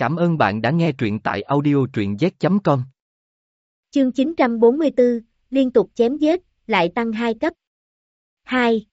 Cảm ơn bạn đã nghe truyện tại audio truyện z.com. Chương 944, liên tục chém giết, lại tăng 2 cấp. 2.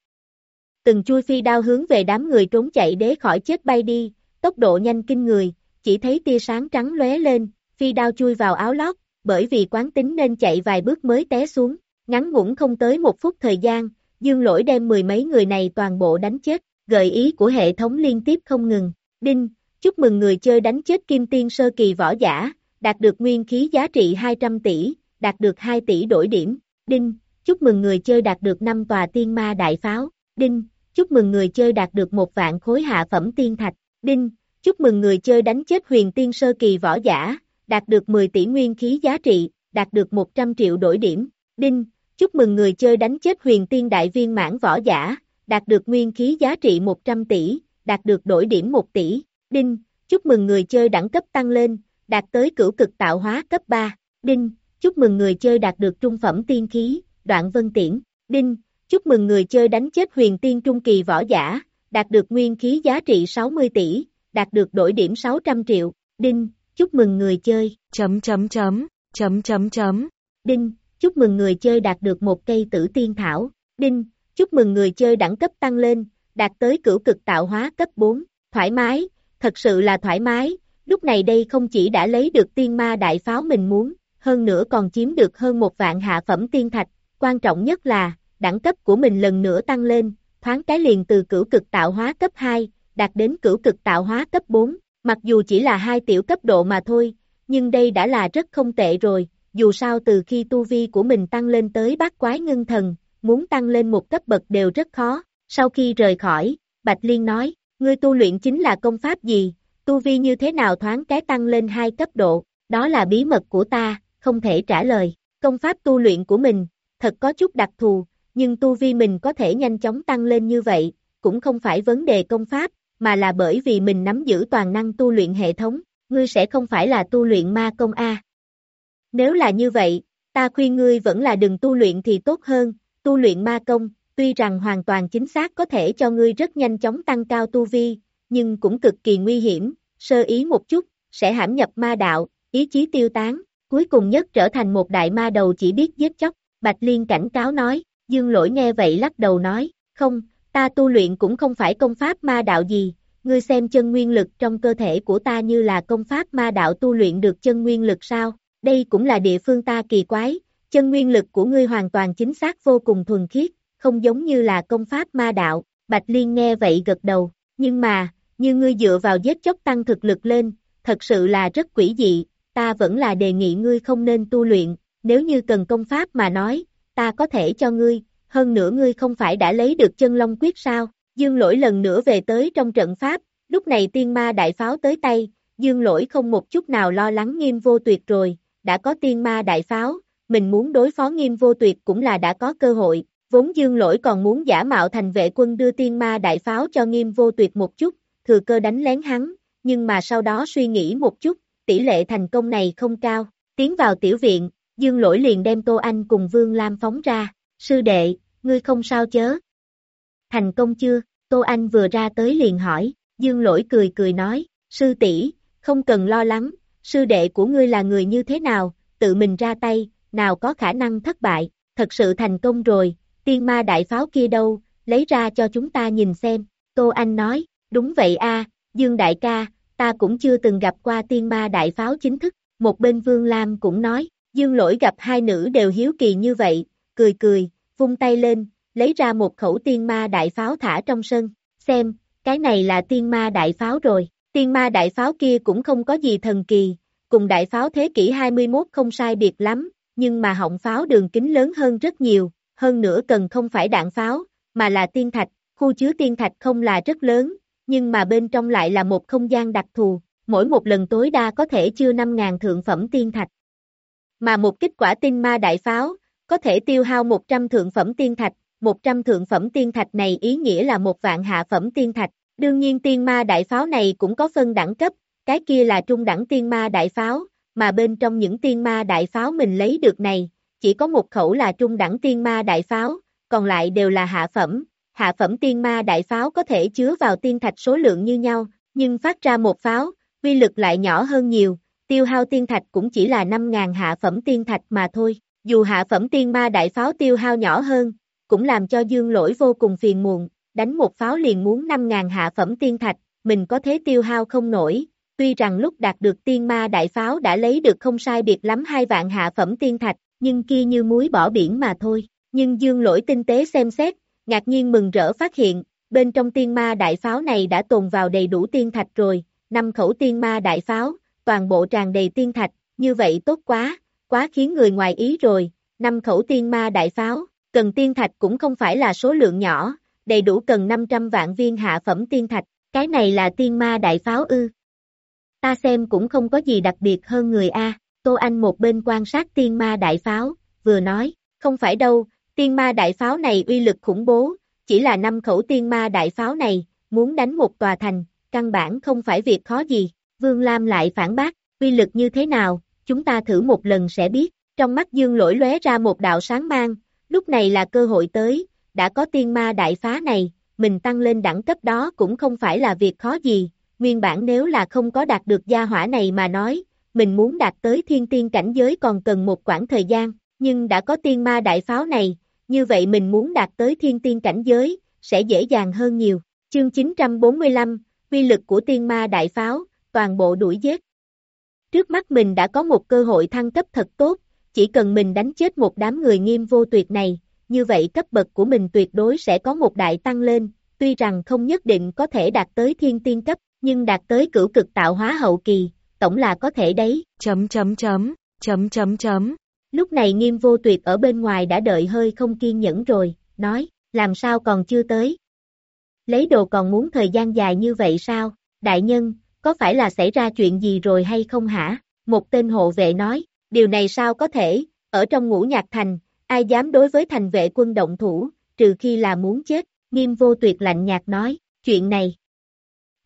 Từng chui phi đao hướng về đám người trốn chạy để khỏi chết bay đi, tốc độ nhanh kinh người, chỉ thấy tia sáng trắng lóe lên, phi đao chui vào áo lót, bởi vì quán tính nên chạy vài bước mới té xuống, ngắn ngủn không tới một phút thời gian, dương lỗi đem mười mấy người này toàn bộ đánh chết, gợi ý của hệ thống liên tiếp không ngừng, đinh, chúc mừng người chơi đánh chết kim tiên sơ kỳ võ giả, đạt được nguyên khí giá trị 200 tỷ, đạt được 2 tỷ đổi điểm, đinh, chúc mừng người chơi đạt được 5 tòa tiên ma đại pháo, đinh, chúc mừng người chơi đạt được một vạn khối hạ phẩm tiên thạch, đinh, chúc mừng người chơi đánh chết huyền tiên sơ kỳ võ giả, đạt được 10 tỷ nguyên khí giá trị, đạt được 100 triệu đổi điểm, đinh, chúc mừng người chơi đánh chết huyền tiên đại viên mãn võ giả, đạt được nguyên khí giá trị 100 tỷ, đạt được đổi điểm 1 tỷ, đinh, chúc mừng người chơi đẳng cấp tăng lên, đạt tới cửu cực tạo hóa cấp 3, đinh, chúc mừng người chơi đạt được trung phẩm tiên khí, đoạn vân tiễn, đinh, chúc mừng người chơi đánh chết huyền tiên trung kỳ võ giả, đạt được nguyên khí giá trị 60 tỷ, đạt được đổi điểm 600 triệu, đinh, chúc mừng người chơi, chấm chấm chấm, chấm chấm chấm, đinh, chúc mừng người chơi đạt được một cây tử tiên thảo, đinh, chúc mừng người chơi đẳng cấp tăng lên, đạt tới cửu cực tạo hóa cấp 4, thoải mái, thật sự là thoải mái, lúc này đây không chỉ đã lấy được tiên ma đại pháo mình muốn, hơn nữa còn chiếm được hơn một vạn hạ phẩm tiên thạch, quan trọng nhất là, đẳng cấp của mình lần nữa tăng lên, thoáng cái liền từ cửu cực tạo hóa cấp 2, đạt đến cửu cực tạo hóa cấp 4, mặc dù chỉ là hai tiểu cấp độ mà thôi, nhưng đây đã là rất không tệ rồi, dù sao từ khi tu vi của mình tăng lên tới bát quái ngưng thần, muốn tăng lên một cấp bậc đều rất khó, sau khi rời khỏi, Bạch Liên nói, ngươi tu luyện chính là công pháp gì, tu vi như thế nào thoáng cái tăng lên hai cấp độ, đó là bí mật của ta, không thể trả lời, công pháp tu luyện của mình, thật có chút đặc thù, nhưng tu vi mình có thể nhanh chóng tăng lên như vậy, cũng không phải vấn đề công pháp, mà là bởi vì mình nắm giữ toàn năng tu luyện hệ thống, ngươi sẽ không phải là tu luyện ma công A. Nếu là như vậy, ta khuyên ngươi vẫn là đừng tu luyện thì tốt hơn, tu luyện ma công, tuy rằng hoàn toàn chính xác có thể cho ngươi rất nhanh chóng tăng cao tu vi, nhưng cũng cực kỳ nguy hiểm, sơ ý một chút, sẽ hãm nhập ma đạo, ý chí tiêu tán, cuối cùng nhất trở thành một đại ma đầu chỉ biết giết chóc, Bạch Liên cảnh cáo nói, dương lỗi nghe vậy lắc đầu nói, không, ta tu luyện cũng không phải công pháp ma đạo gì, ngươi xem chân nguyên lực trong cơ thể của ta như là công pháp ma đạo tu luyện được chân nguyên lực sao, đây cũng là địa phương ta kỳ quái, chân nguyên lực của ngươi hoàn toàn chính xác vô cùng thuần khiết, không giống như là công pháp ma đạo, Bạch Liên nghe vậy gật đầu, nhưng mà, như ngươi dựa vào giết chóc tăng thực lực lên, thật sự là rất quỷ dị, ta vẫn là đề nghị ngươi không nên tu luyện, nếu như cần công pháp mà nói, ta có thể cho ngươi, hơn nữa ngươi không phải đã lấy được chân long quyết sao, dương lỗi lần nữa về tới trong trận pháp, lúc này tiên ma đại pháo tới tay, dương lỗi không một chút nào lo lắng nghiêm vô tuyệt rồi, đã có tiên ma đại pháo, mình muốn đối phó nghiêm vô tuyệt cũng là đã có cơ hội, vốn dương lỗi còn muốn giả mạo thành vệ quân đưa tiên ma đại pháo cho nghiêm vô tuyệt một chút, thừa cơ đánh lén hắn, nhưng mà sau đó suy nghĩ một chút, tỷ lệ thành công này không cao, tiến vào tiểu viện, dương lỗi liền đem Tô Anh cùng Vương Lam phóng ra, sư đệ, ngươi không sao chớ. Thành công chưa, Tô Anh vừa ra tới liền hỏi, dương lỗi cười cười nói, sư tỷ không cần lo lắng, sư đệ của ngươi là người như thế nào, tự mình ra tay, nào có khả năng thất bại, thật sự thành công rồi, tiên ma đại pháo kia đâu, lấy ra cho chúng ta nhìn xem, Tô Anh nói, đúng vậy a Dương đại ca, ta cũng chưa từng gặp qua tiên ma đại pháo chính thức, một bên Vương Lam cũng nói, Dương lỗi gặp hai nữ đều hiếu kỳ như vậy, cười cười, vung tay lên, lấy ra một khẩu tiên ma đại pháo thả trong sân, xem, cái này là tiên ma đại pháo rồi, tiên ma đại pháo kia cũng không có gì thần kỳ, cùng đại pháo thế kỷ 21 không sai biệt lắm, nhưng mà họng pháo đường kính lớn hơn rất nhiều, hơn nữa cần không phải đạn pháo, mà là tiên thạch, khu chứa tiên thạch không là rất lớn, nhưng mà bên trong lại là một không gian đặc thù, mỗi một lần tối đa có thể chưa 5.000 thượng phẩm tiên thạch. Mà một kết quả tinh ma đại pháo, có thể tiêu hao 100 thượng phẩm tiên thạch, 100 thượng phẩm tiên thạch này ý nghĩa là một vạn hạ phẩm tiên thạch. Đương nhiên tiên ma đại pháo này cũng có phân đẳng cấp, cái kia là trung đẳng tiên ma đại pháo, mà bên trong những tiên ma đại pháo mình lấy được này, chỉ có một khẩu là trung đẳng tiên ma đại pháo, còn lại đều là hạ phẩm. Hạ phẩm tiên ma đại pháo có thể chứa vào tiên thạch số lượng như nhau, nhưng phát ra một pháo, uy lực lại nhỏ hơn nhiều, tiêu hao tiên thạch cũng chỉ là 5.000 hạ phẩm tiên thạch mà thôi. Dù hạ phẩm tiên ma đại pháo tiêu hao nhỏ hơn, cũng làm cho dương lỗi vô cùng phiền muộn, đánh một pháo liền muốn 5.000 hạ phẩm tiên thạch, mình có thế tiêu hao không nổi, tuy rằng lúc đạt được tiên ma đại pháo đã lấy được không sai biệt lắm hai vạn hạ phẩm tiên thạch, nhưng kia như muối bỏ biển mà thôi, nhưng dương lỗi tinh tế xem xét, ngạc nhiên mừng rỡ phát hiện, bên trong tiên ma đại pháo này đã tồn vào đầy đủ tiên thạch rồi, năm khẩu tiên ma đại pháo, toàn bộ tràn đầy tiên thạch, như vậy tốt quá, quá khiến người ngoài ý rồi, năm khẩu tiên ma đại pháo, cần tiên thạch cũng không phải là số lượng nhỏ, đầy đủ cần 500 vạn viên hạ phẩm tiên thạch, cái này là tiên ma đại pháo ư. Ta xem cũng không có gì đặc biệt hơn người A, Tô Anh một bên quan sát tiên ma đại pháo, vừa nói, không phải đâu, tiên ma đại pháo này uy lực khủng bố, chỉ là năm khẩu tiên ma đại pháo này, muốn đánh một tòa thành, căn bản không phải việc khó gì. Vương Lam lại phản bác, uy lực như thế nào, chúng ta thử một lần sẽ biết. Trong mắt Dương lỗi lóe ra một đạo sáng mang, lúc này là cơ hội tới, đã có tiên ma đại phá này, mình tăng lên đẳng cấp đó cũng không phải là việc khó gì, nguyên bản nếu là không có đạt được gia hỏa này mà nói, mình muốn đạt tới thiên tiên cảnh giới còn cần một quãng thời gian, nhưng đã có tiên ma đại pháo này, như vậy mình muốn đạt tới thiên tiên cảnh giới, sẽ dễ dàng hơn nhiều. Chương 945, quy lực của tiên ma đại pháo, toàn bộ đuổi giết. Trước mắt mình đã có một cơ hội thăng cấp thật tốt, chỉ cần mình đánh chết một đám người nghiêm vô tuyệt này, như vậy cấp bậc của mình tuyệt đối sẽ có một đại tăng lên, tuy rằng không nhất định có thể đạt tới thiên tiên cấp, nhưng đạt tới cửu cực tạo hóa hậu kỳ, tổng là có thể đấy. Chấm chấm chấm, chấm chấm chấm. Lúc này nghiêm vô tuyệt ở bên ngoài đã đợi hơi không kiên nhẫn rồi, nói, làm sao còn chưa tới? Lấy đồ còn muốn thời gian dài như vậy sao? Đại nhân, có phải là xảy ra chuyện gì rồi hay không hả? Một tên hộ vệ nói, điều này sao có thể, ở trong ngũ nhạc thành, ai dám đối với thành vệ quân động thủ, trừ khi là muốn chết, nghiêm vô tuyệt lạnh nhạt nói, chuyện này.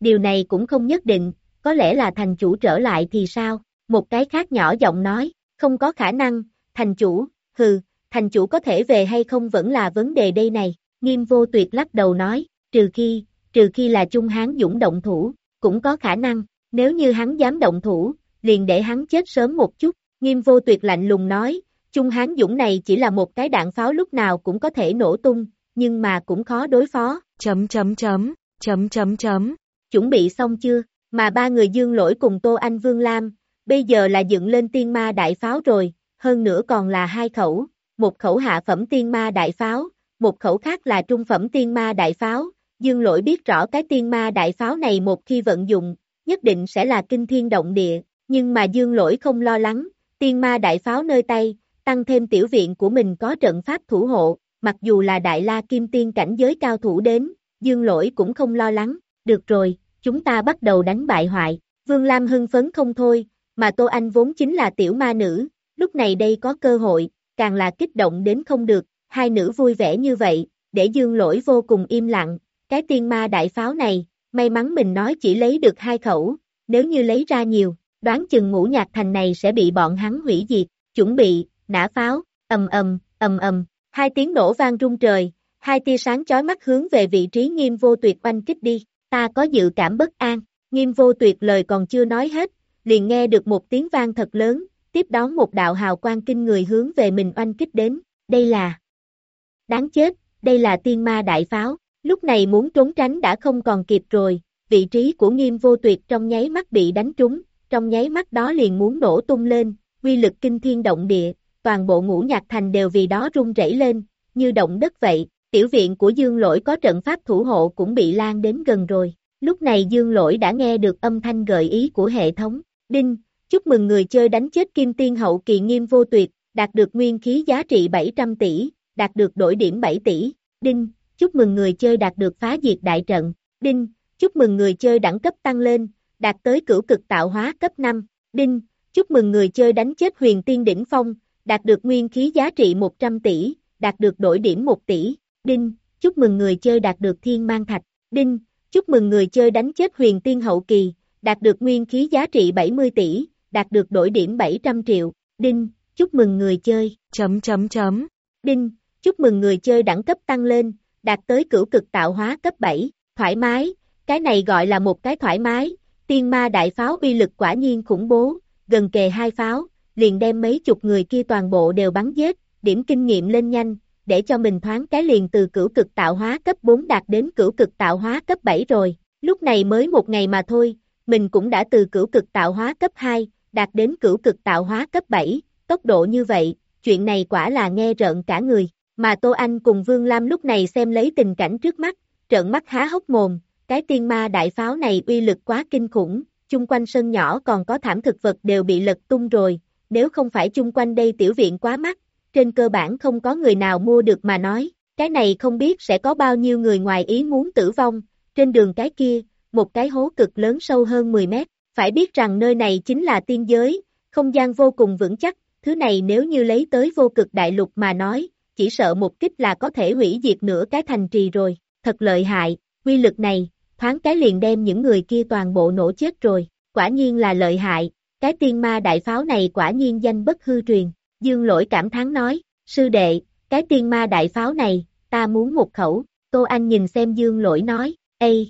Điều này cũng không nhất định, có lẽ là thành chủ trở lại thì sao? Một cái khác nhỏ giọng nói, không có khả năng, thành chủ, hừ, thành chủ có thể về hay không vẫn là vấn đề đây này, nghiêm vô tuyệt lắc đầu nói, trừ khi, trừ khi là Trung Hán Dũng động thủ, cũng có khả năng, nếu như hắn dám động thủ, liền để hắn chết sớm một chút, nghiêm vô tuyệt lạnh lùng nói, Trung Hán Dũng này chỉ là một cái đạn pháo lúc nào cũng có thể nổ tung, nhưng mà cũng khó đối phó. Chấm chấm chấm, chấm chấm chấm. Chuẩn bị xong chưa? Mà ba người dương lỗi cùng Tô Anh Vương Lam, bây giờ là dựng lên tiên ma đại pháo rồi, hơn nữa còn là hai khẩu, một khẩu hạ phẩm tiên ma đại pháo, một khẩu khác là trung phẩm tiên ma đại pháo. Dương lỗi biết rõ cái tiên ma đại pháo này một khi vận dụng, nhất định sẽ là kinh thiên động địa, nhưng mà dương lỗi không lo lắng, tiên ma đại pháo nơi tay, tăng thêm tiểu viện của mình có trận pháp thủ hộ, mặc dù là đại la kim tiên cảnh giới cao thủ đến, dương lỗi cũng không lo lắng, được rồi, chúng ta bắt đầu đánh bại hoại, Vương Lam hưng phấn không thôi, mà Tô Anh vốn chính là tiểu ma nữ, lúc này đây có cơ hội, càng là kích động đến không được, hai nữ vui vẻ như vậy, để dương lỗi vô cùng im lặng, cái tiên ma đại pháo này, may mắn mình nói chỉ lấy được hai khẩu, nếu như lấy ra nhiều, đoán chừng ngũ nhạc thành này sẽ bị bọn hắn hủy diệt, chuẩn bị, nã pháo, ầm ầm, ầm ầm, hai tiếng nổ vang rung trời, hai tia sáng chói mắt hướng về vị trí nghiêm vô tuyệt oanh kích đi, ta có dự cảm bất an, nghiêm vô tuyệt lời còn chưa nói hết, liền nghe được một tiếng vang thật lớn, tiếp đón một đạo hào quang kinh người hướng về mình oanh kích đến, đây là đáng chết, đây là tiên ma đại pháo, lúc này muốn trốn tránh đã không còn kịp rồi, vị trí của nghiêm vô tuyệt trong nháy mắt bị đánh trúng, trong nháy mắt đó liền muốn nổ tung lên, quy lực kinh thiên động địa, toàn bộ ngũ nhạc thành đều vì đó rung rẩy lên, như động đất vậy, tiểu viện của Dương Lỗi có trận pháp thủ hộ cũng bị lan đến gần rồi. Lúc này Dương Lỗi đã nghe được âm thanh gợi ý của hệ thống. Đinh, chúc mừng người chơi đánh chết Kim Tiên Hậu kỳ nghiêm vô tuyệt, đạt được nguyên khí giá trị 700 tỷ, đạt được đổi điểm 7 tỷ. Đinh, chúc mừng người chơi đạt được phá diệt đại trận. Đinh, chúc mừng người chơi đẳng cấp tăng lên, đạt tới cửu cực tạo hóa cấp 5. Đinh, chúc mừng người chơi đánh chết huyền tiên đỉnh phong, đạt được nguyên khí giá trị 100 tỷ, đạt được đổi điểm 1 tỷ. Đinh, chúc mừng người chơi đạt được thiên mang thạch. Đinh, chúc mừng người chơi đánh chết huyền tiên hậu kỳ, đạt được nguyên khí giá trị 70 tỷ, đạt được đổi điểm 700 triệu. Đinh, chúc mừng người chơi. Chấm chấm chấm. Đinh, chúc mừng người chơi đẳng cấp tăng lên, đạt tới cửu cực tạo hóa cấp 7, thoải mái, cái này gọi là một cái thoải mái, tiên ma đại pháo uy lực quả nhiên khủng bố, gần kề hai pháo, liền đem mấy chục người kia toàn bộ đều bắn giết, điểm kinh nghiệm lên nhanh, để cho mình thoáng cái liền từ cửu cực tạo hóa cấp 4 đạt đến cửu cực tạo hóa cấp 7 rồi, lúc này mới một ngày mà thôi, mình cũng đã từ cửu cực tạo hóa cấp 2, đạt đến cửu cực tạo hóa cấp 7, tốc độ như vậy, chuyện này quả là nghe rợn cả người, mà Tô Anh cùng Vương Lam lúc này xem lấy tình cảnh trước mắt, trợn mắt há hốc mồm, cái tiên ma đại pháo này uy lực quá kinh khủng, chung quanh sân nhỏ còn có thảm thực vật đều bị lật tung rồi, nếu không phải chung quanh đây tiểu viện quá mắc, trên cơ bản không có người nào mua được mà nói, cái này không biết sẽ có bao nhiêu người ngoài ý muốn tử vong, trên đường cái kia, một cái hố cực lớn sâu hơn 10 mét, phải biết rằng nơi này chính là tiên giới, không gian vô cùng vững chắc, thứ này nếu như lấy tới vô cực đại lục mà nói, chỉ sợ một kích là có thể hủy diệt nửa cái thành trì rồi, thật lợi hại, quy lực này, thoáng cái liền đem những người kia toàn bộ nổ chết rồi, quả nhiên là lợi hại, cái tiên ma đại pháo này quả nhiên danh bất hư truyền, dương lỗi cảm thán nói, sư đệ, cái tiên ma đại pháo này, ta muốn một khẩu, Tô Anh nhìn xem dương lỗi nói, ê,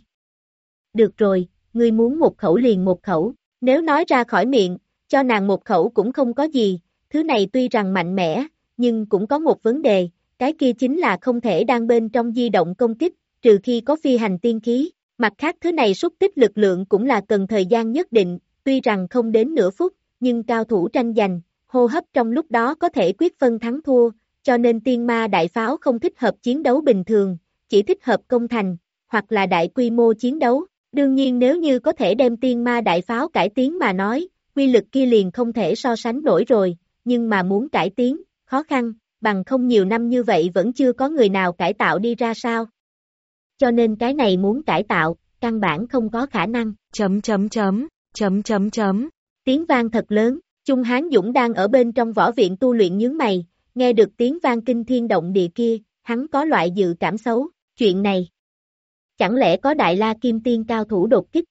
được rồi, ngươi muốn một khẩu liền một khẩu, nếu nói ra khỏi miệng, cho nàng một khẩu cũng không có gì, thứ này tuy rằng mạnh mẽ, nhưng cũng có một vấn đề, cái kia chính là không thể đang bên trong di động công kích, trừ khi có phi hành tiên khí, mặt khác thứ này xúc tích lực lượng cũng là cần thời gian nhất định, tuy rằng không đến nửa phút, nhưng cao thủ tranh giành, hô hấp trong lúc đó có thể quyết phân thắng thua, cho nên tiên ma đại pháo không thích hợp chiến đấu bình thường, chỉ thích hợp công thành, hoặc là đại quy mô chiến đấu. Đương nhiên nếu như có thể đem tiên ma đại pháo cải tiến mà nói, quy lực kia liền không thể so sánh nổi rồi, nhưng mà muốn cải tiến, khó khăn, bằng không nhiều năm như vậy vẫn chưa có người nào cải tạo đi ra sao. Cho nên cái này muốn cải tạo, căn bản không có khả năng. Chấm chấm chấm, chấm chấm chấm. Tiếng vang thật lớn, Trung Hán Dũng đang ở bên trong võ viện tu luyện nhướng mày, nghe được tiếng vang kinh thiên động địa kia, hắn có loại dự cảm xấu, chuyện này. Chẳng lẽ có đại la kim tiên cao thủ đột kích?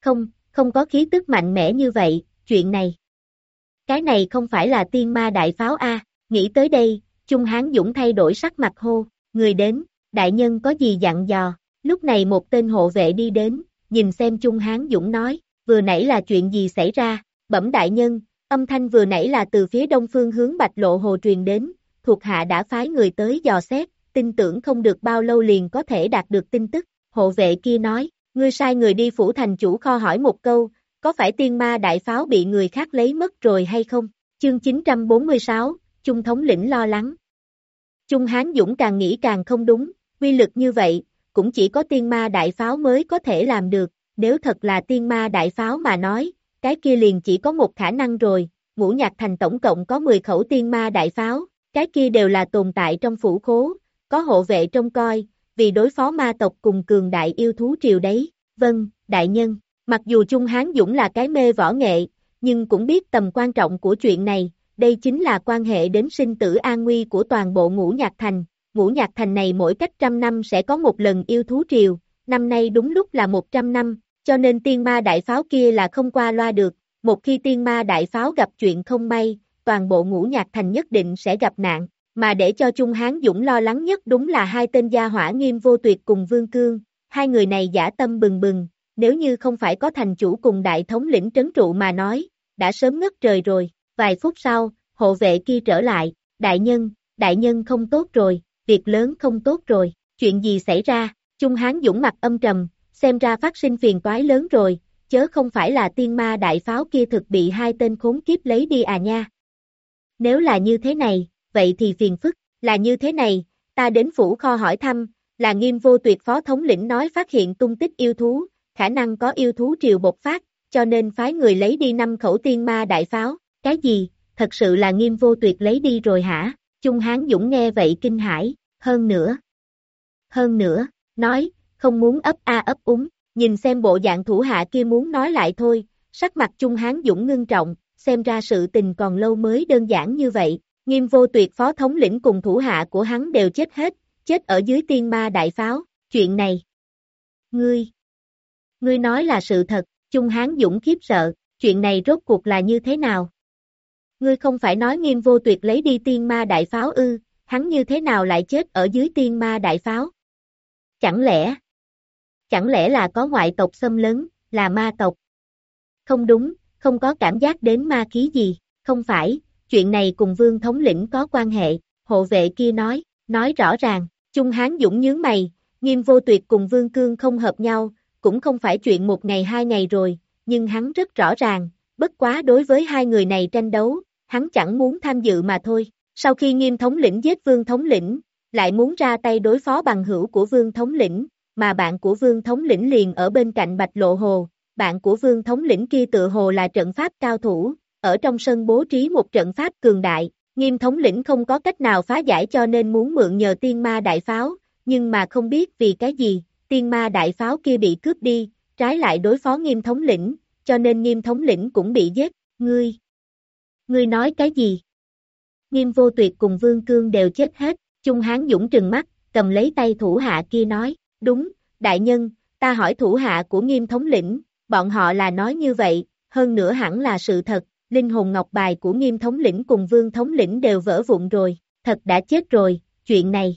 Không, không có khí tức mạnh mẽ như vậy, chuyện này. Cái này không phải là tiên ma đại pháo A, nghĩ tới đây, Trung Hán Dũng thay đổi sắc mặt hô, người đến, đại nhân có gì dặn dò, lúc này một tên hộ vệ đi đến, nhìn xem Trung Hán Dũng nói, vừa nãy là chuyện gì xảy ra, bẩm đại nhân, âm thanh vừa nãy là từ phía đông phương hướng Bạch Lộ Hồ truyền đến, thuộc hạ đã phái người tới dò xét, tin tưởng không được bao lâu liền có thể đạt được tin tức, hộ vệ kia nói, ngươi sai người đi phủ thành chủ kho hỏi một câu, có phải tiên ma đại pháo bị người khác lấy mất rồi hay không? Chương 946, Trung thống lĩnh lo lắng. Trung Hán Dũng càng nghĩ càng không đúng, quy lực như vậy, cũng chỉ có tiên ma đại pháo mới có thể làm được, nếu thật là tiên ma đại pháo mà nói, cái kia liền chỉ có một khả năng rồi, ngũ nhạc thành tổng cộng có 10 khẩu tiên ma đại pháo, cái kia đều là tồn tại trong phủ khố, có hộ vệ trông coi, vì đối phó ma tộc cùng cường đại yêu thú triều đấy, vâng, đại nhân, mặc dù Trung Hán Dũng là cái mê võ nghệ, nhưng cũng biết tầm quan trọng của chuyện này, đây chính là quan hệ đến sinh tử an nguy của toàn bộ ngũ nhạc thành, ngũ nhạc thành này mỗi cách trăm năm sẽ có một lần yêu thú triều, năm nay đúng lúc là 100 năm, cho nên tiên ma đại pháo kia là không qua loa được, một khi tiên ma đại pháo gặp chuyện không may, toàn bộ ngũ nhạc thành nhất định sẽ gặp nạn, mà để cho Trung Hán Dũng lo lắng nhất đúng là hai tên gia hỏa nghiêm vô tuyệt cùng Vương Cương, hai người này giả tâm bừng bừng, nếu như không phải có thành chủ cùng đại thống lĩnh trấn trụ mà nói, đã sớm ngất trời rồi, vài phút sau, hộ vệ kia trở lại, đại nhân, đại nhân không tốt rồi, việc lớn không tốt rồi, chuyện gì xảy ra, Trung Hán Dũng mặt âm trầm, xem ra phát sinh phiền toái lớn rồi, chớ không phải là tiên ma đại pháo kia thực bị hai tên khốn kiếp lấy đi à nha. Nếu là như thế này, vậy thì phiền phức, là như thế này, ta đến phủ kho hỏi thăm, là nghiêm vô tuyệt phó thống lĩnh nói phát hiện tung tích yêu thú, khả năng có yêu thú triều bộc phát, cho nên phái người lấy đi năm khẩu tiên ma đại pháo, cái gì, thật sự là nghiêm vô tuyệt lấy đi rồi hả? Trung Hán Dũng nghe vậy kinh hãi, hơn nữa. Hơn nữa, nói, không muốn ấp a ấp úng, nhìn xem bộ dạng thủ hạ kia muốn nói lại thôi, sắc mặt Trung Hán Dũng ngưng trọng, xem ra sự tình còn lâu mới đơn giản như vậy, nghiêm vô tuyệt phó thống lĩnh cùng thủ hạ của hắn đều chết hết, chết ở dưới tiên ma đại pháo, chuyện này. Ngươi, ngươi nói là sự thật, Trung Hán Dũng khiếp sợ, chuyện này rốt cuộc là như thế nào? Ngươi không phải nói nghiêm vô tuyệt lấy đi tiên ma đại pháo ư, hắn như thế nào lại chết ở dưới tiên ma đại pháo? Chẳng lẽ, chẳng lẽ là có ngoại tộc xâm lấn, là ma tộc. Không đúng, không có cảm giác đến ma khí gì, không phải, chuyện này cùng vương thống lĩnh có quan hệ, hộ vệ kia nói, nói rõ ràng, Trung Hán Dũng nhướng mày, nghiêm vô tuyệt cùng vương cương không hợp nhau, cũng không phải chuyện một ngày hai ngày rồi, nhưng hắn rất rõ ràng, bất quá đối với hai người này tranh đấu, hắn chẳng muốn tham dự mà thôi. Sau khi nghiêm thống lĩnh giết vương thống lĩnh, lại muốn ra tay đối phó bằng hữu của vương thống lĩnh, mà bạn của vương thống lĩnh liền ở bên cạnh bạch lộ hồ, bạn của vương thống lĩnh kia tự hồ là trận pháp cao thủ, ở trong sân bố trí một trận pháp cường đại, nghiêm thống lĩnh không có cách nào phá giải cho nên muốn mượn nhờ tiên ma đại pháo, nhưng mà không biết vì cái gì, tiên ma đại pháo kia bị cướp đi, trái lại đối phó nghiêm thống lĩnh, cho nên nghiêm thống lĩnh cũng bị giết, ngươi. Ngươi nói cái gì? Nghiêm vô tuyệt cùng vương cương đều chết hết, Trung Hán Dũng trừng mắt, cầm lấy tay thủ hạ kia nói, đúng, đại nhân, ta hỏi thủ hạ của nghiêm thống lĩnh, bọn họ là nói như vậy, hơn nữa hẳn là sự thật, linh hồn ngọc bài của nghiêm thống lĩnh cùng vương thống lĩnh đều vỡ vụn rồi, thật đã chết rồi, chuyện này.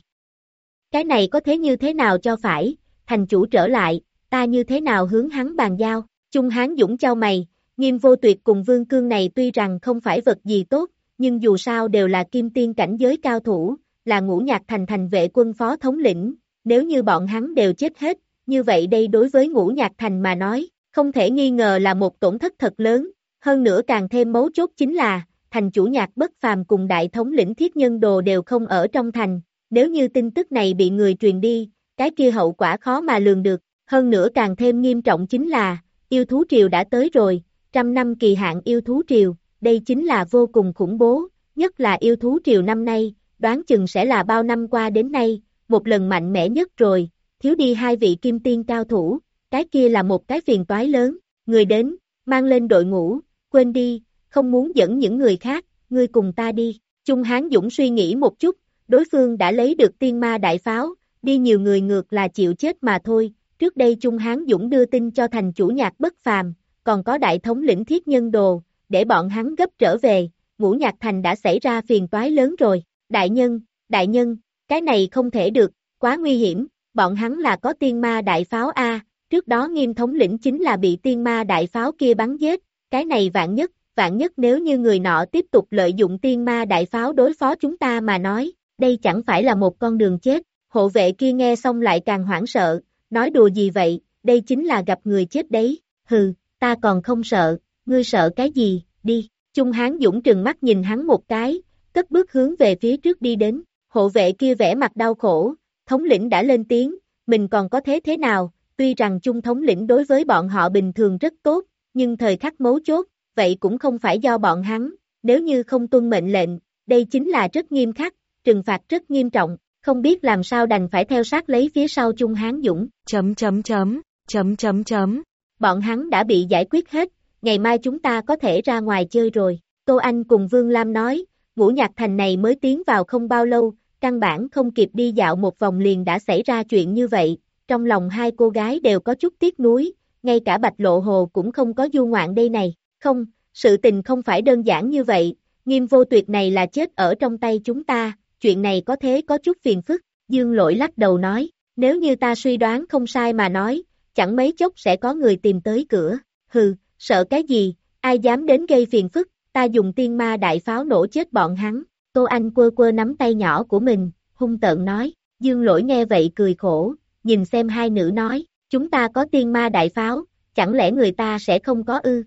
Cái này có thế như thế nào cho phải, thành chủ trở lại, ta như thế nào hướng hắn bàn giao, Trung Hán Dũng trao mày, nghiêm vô tuyệt cùng vương cương này tuy rằng không phải vật gì tốt, nhưng dù sao đều là kim tiên cảnh giới cao thủ, là ngũ nhạc thành thành vệ quân phó thống lĩnh, nếu như bọn hắn đều chết hết, như vậy đây đối với ngũ nhạc thành mà nói, không thể nghi ngờ là một tổn thất thật lớn, hơn nữa càng thêm mấu chốt chính là, thành chủ nhạc bất phàm cùng đại thống lĩnh thiết nhân đồ đều không ở trong thành, nếu như tin tức này bị người truyền đi, cái kia hậu quả khó mà lường được, hơn nữa càng thêm nghiêm trọng chính là, yêu thú triều đã tới rồi, trăm năm kỳ hạn yêu thú triều, đây chính là vô cùng khủng bố, nhất là yêu thú triều năm nay, đoán chừng sẽ là bao năm qua đến nay, một lần mạnh mẽ nhất rồi, thiếu đi hai vị kim tiên cao thủ, cái kia là một cái phiền toái lớn, người đến, mang lên đội ngũ, quên đi, không muốn dẫn những người khác, ngươi cùng ta đi. Trung Hán Dũng suy nghĩ một chút, đối phương đã lấy được tiên ma đại pháo, đi nhiều người ngược là chịu chết mà thôi. Trước đây Trung Hán Dũng đưa tin cho thành chủ nhạc bất phàm, còn có đại thống lĩnh thiết nhân đồ, để bọn hắn gấp trở về, ngũ nhạc thành đã xảy ra phiền toái lớn rồi. Đại nhân, đại nhân, cái này không thể được, quá nguy hiểm, bọn hắn là có tiên ma đại pháo A, trước đó nghiêm thống lĩnh chính là bị tiên ma đại pháo kia bắn giết, cái này vạn nhất, vạn nhất nếu như người nọ tiếp tục lợi dụng tiên ma đại pháo đối phó chúng ta mà nói, đây chẳng phải là một con đường chết, hộ vệ kia nghe xong lại càng hoảng sợ, nói đùa gì vậy, đây chính là gặp người chết đấy, hừ, ta còn không sợ, ngươi sợ cái gì, đi, Trung Hán Dũng trừng mắt nhìn hắn một cái, cất bước hướng về phía trước đi đến, hộ vệ kia vẽ mặt đau khổ, thống lĩnh đã lên tiếng, mình còn có thế thế nào, tuy rằng Trung thống lĩnh đối với bọn họ bình thường rất tốt, nhưng thời khắc mấu chốt, vậy cũng không phải do bọn hắn, nếu như không tuân mệnh lệnh, đây chính là rất nghiêm khắc, trừng phạt rất nghiêm trọng, không biết làm sao đành phải theo sát lấy phía sau Trung Hán Dũng. Chấm chấm chấm, chấm chấm chấm. Bọn hắn đã bị giải quyết hết, ngày mai chúng ta có thể ra ngoài chơi rồi. Tô Anh cùng Vương Lam nói, ngũ nhạc thành này mới tiến vào không bao lâu, căn bản không kịp đi dạo một vòng liền đã xảy ra chuyện như vậy, trong lòng hai cô gái đều có chút tiếc nuối, ngay cả bạch lộ hồ cũng không có du ngoạn đây này, không, sự tình không phải đơn giản như vậy, nghiêm vô tuyệt này là chết ở trong tay chúng ta, chuyện này có thế có chút phiền phức, dương lỗi lắc đầu nói, nếu như ta suy đoán không sai mà nói, chẳng mấy chốc sẽ có người tìm tới cửa, hừ, sợ cái gì, ai dám đến gây phiền phức, ta dùng tiên ma đại pháo nổ chết bọn hắn, Tô Anh quơ quơ nắm tay nhỏ của mình, hung tợn nói, dương lỗi nghe vậy cười khổ, nhìn xem hai nữ nói, chúng ta có tiên ma đại pháo, chẳng lẽ người ta sẽ không có ư?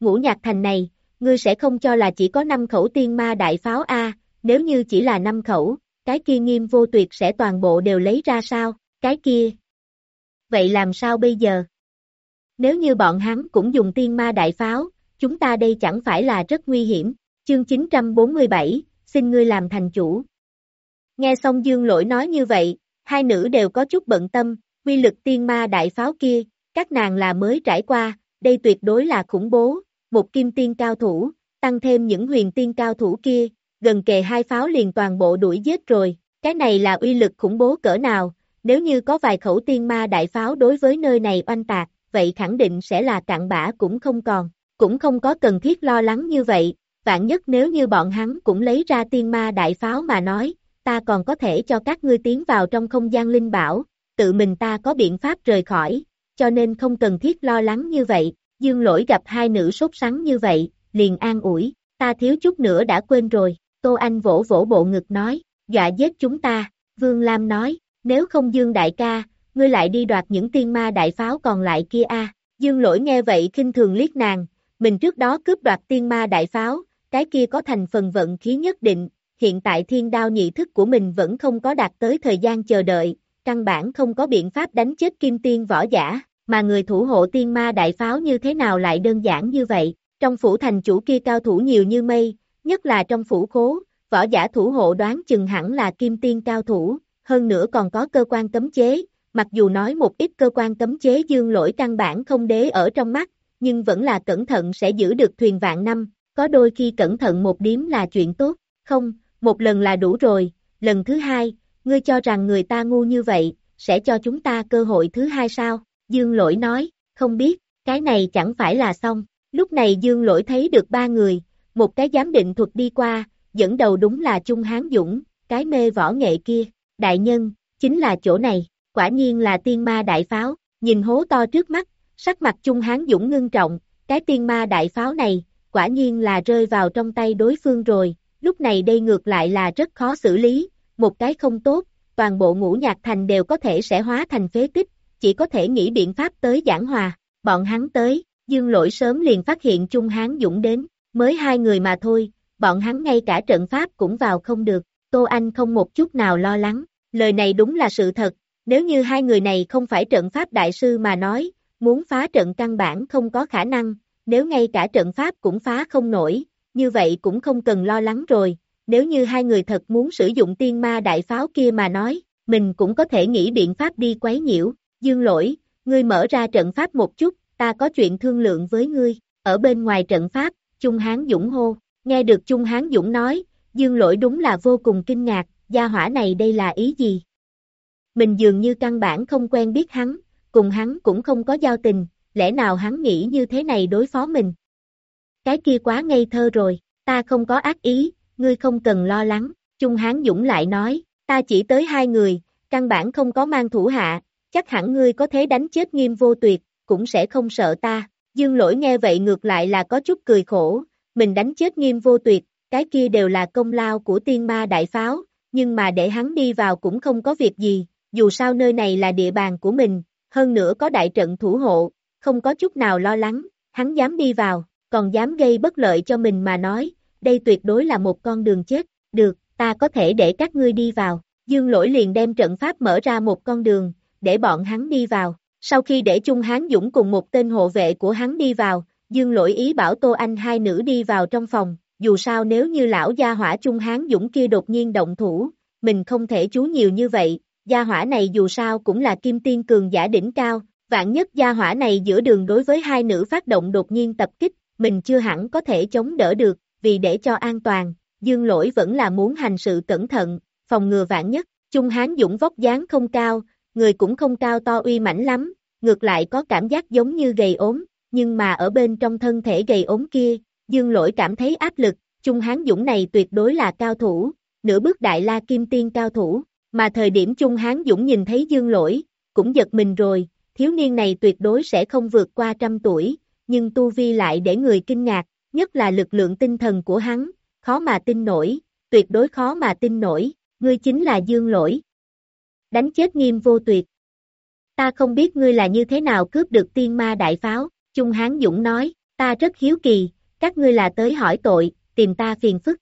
Ngũ nhạc thành này, ngươi sẽ không cho là chỉ có 5 khẩu tiên ma đại pháo A, nếu như chỉ là 5 khẩu, cái kia nghiêm vô tuyệt sẽ toàn bộ đều lấy ra sao, cái kia. Vậy làm sao bây giờ? Nếu như bọn hắn cũng dùng tiên ma đại pháo, chúng ta đây chẳng phải là rất nguy hiểm. Chương 947, xin ngươi làm thành chủ. Nghe xong Dương Lỗi nói như vậy, hai nữ đều có chút bận tâm, quy lực tiên ma đại pháo kia, các nàng là mới trải qua, đây tuyệt đối là khủng bố, một kim tiên cao thủ, tăng thêm những huyền tiên cao thủ kia, gần kề hai pháo liền toàn bộ đuổi giết rồi, cái này là uy lực khủng bố cỡ nào, nếu như có vài khẩu tiên ma đại pháo đối với nơi này oanh tạc, vậy khẳng định sẽ là cạn bã cũng không còn, cũng không có cần thiết lo lắng như vậy, vạn nhất nếu như bọn hắn cũng lấy ra tiên ma đại pháo mà nói, ta còn có thể cho các ngươi tiến vào trong không gian linh bảo, tự mình ta có biện pháp rời khỏi, cho nên không cần thiết lo lắng như vậy, dương lỗi gặp hai nữ sốt sắng như vậy, liền an ủi, ta thiếu chút nữa đã quên rồi, Tô Anh vỗ vỗ bộ ngực nói, dọa giết chúng ta, Vương Lam nói, nếu không dương đại ca, ngươi lại đi đoạt những tiên ma đại pháo còn lại kia a. Dương lỗi nghe vậy kinh thường liếc nàng, mình trước đó cướp đoạt tiên ma đại pháo, cái kia có thành phần vận khí nhất định, hiện tại thiên đao nhị thức của mình vẫn không có đạt tới thời gian chờ đợi, căn bản không có biện pháp đánh chết kim tiên võ giả, mà người thủ hộ tiên ma đại pháo như thế nào lại đơn giản như vậy, trong phủ thành chủ kia cao thủ nhiều như mây, nhất là trong phủ khố, võ giả thủ hộ đoán chừng hẳn là kim tiên cao thủ, hơn nữa còn có cơ quan cấm chế, mặc dù nói một ít cơ quan cấm chế dương lỗi căn bản không đế ở trong mắt, nhưng vẫn là cẩn thận sẽ giữ được thuyền vạn năm, có đôi khi cẩn thận một điếm là chuyện tốt, không, một lần là đủ rồi, lần thứ hai, ngươi cho rằng người ta ngu như vậy, sẽ cho chúng ta cơ hội thứ hai sao? Dương lỗi nói, không biết, cái này chẳng phải là xong. Lúc này Dương lỗi thấy được ba người, một cái giám định thuật đi qua, dẫn đầu đúng là Trung Hán Dũng, cái mê võ nghệ kia, đại nhân, chính là chỗ này, quả nhiên là tiên ma đại pháo, nhìn hố to trước mắt, sắc mặt Trung Hán Dũng ngưng trọng, cái tiên ma đại pháo này, quả nhiên là rơi vào trong tay đối phương rồi, lúc này đây ngược lại là rất khó xử lý, một cái không tốt, toàn bộ ngũ nhạc thành đều có thể sẽ hóa thành phế tích, chỉ có thể nghĩ biện pháp tới giảng hòa, bọn hắn tới, dương lỗi sớm liền phát hiện Trung Hán Dũng đến, mới hai người mà thôi, bọn hắn ngay cả trận pháp cũng vào không được, Tô Anh không một chút nào lo lắng, lời này đúng là sự thật, nếu như hai người này không phải trận pháp đại sư mà nói, muốn phá trận căn bản không có khả năng, nếu ngay cả trận pháp cũng phá không nổi, như vậy cũng không cần lo lắng rồi, nếu như hai người thật muốn sử dụng tiên ma đại pháo kia mà nói, mình cũng có thể nghĩ biện pháp đi quấy nhiễu, dương lỗi, ngươi mở ra trận pháp một chút, ta có chuyện thương lượng với ngươi, ở bên ngoài trận pháp, Trung Hán Dũng hô, nghe được Trung Hán Dũng nói, dương lỗi đúng là vô cùng kinh ngạc, gia hỏa này đây là ý gì? Mình dường như căn bản không quen biết hắn, cùng hắn cũng không có giao tình, lẽ nào hắn nghĩ như thế này đối phó mình? Cái kia quá ngây thơ rồi, ta không có ác ý, ngươi không cần lo lắng, Trung Hán Dũng lại nói, ta chỉ tới hai người, căn bản không có mang thủ hạ, chắc hẳn ngươi có thế đánh chết nghiêm vô tuyệt, cũng sẽ không sợ ta. Dương lỗi nghe vậy ngược lại là có chút cười khổ, mình đánh chết nghiêm vô tuyệt, cái kia đều là công lao của tiên ma đại pháo, nhưng mà để hắn đi vào cũng không có việc gì, dù sao nơi này là địa bàn của mình, hơn nữa có đại trận thủ hộ, không có chút nào lo lắng, hắn dám đi vào, còn dám gây bất lợi cho mình mà nói, đây tuyệt đối là một con đường chết, được, ta có thể để các ngươi đi vào, dương lỗi liền đem trận pháp mở ra một con đường, để bọn hắn đi vào, sau khi để chung Hán Dũng cùng một tên hộ vệ của hắn đi vào, dương lỗi ý bảo Tô Anh hai nữ đi vào trong phòng, dù sao nếu như lão gia hỏa chung Hán Dũng kia đột nhiên động thủ, mình không thể chú nhiều như vậy, gia hỏa này dù sao cũng là kim tiên cường giả đỉnh cao, vạn nhất gia hỏa này giữa đường đối với hai nữ phát động đột nhiên tập kích, mình chưa hẳn có thể chống đỡ được, vì để cho an toàn, dương lỗi vẫn là muốn hành sự cẩn thận, phòng ngừa vạn nhất, Trung Hán Dũng vóc dáng không cao, người cũng không cao to uy mãnh lắm, ngược lại có cảm giác giống như gầy ốm, nhưng mà ở bên trong thân thể gầy ốm kia, dương lỗi cảm thấy áp lực, Trung Hán Dũng này tuyệt đối là cao thủ, nửa bước đại la kim tiên cao thủ, mà thời điểm Trung Hán Dũng nhìn thấy dương lỗi, cũng giật mình rồi, thiếu niên này tuyệt đối sẽ không vượt qua trăm tuổi, nhưng tu vi lại để người kinh ngạc, nhất là lực lượng tinh thần của hắn, khó mà tin nổi, tuyệt đối khó mà tin nổi, ngươi chính là dương lỗi. Đánh chết nghiêm vô tuyệt. Ta không biết ngươi là như thế nào cướp được tiên ma đại pháo, Trung Hán Dũng nói, ta rất hiếu kỳ, các ngươi là tới hỏi tội, tìm ta phiền phức.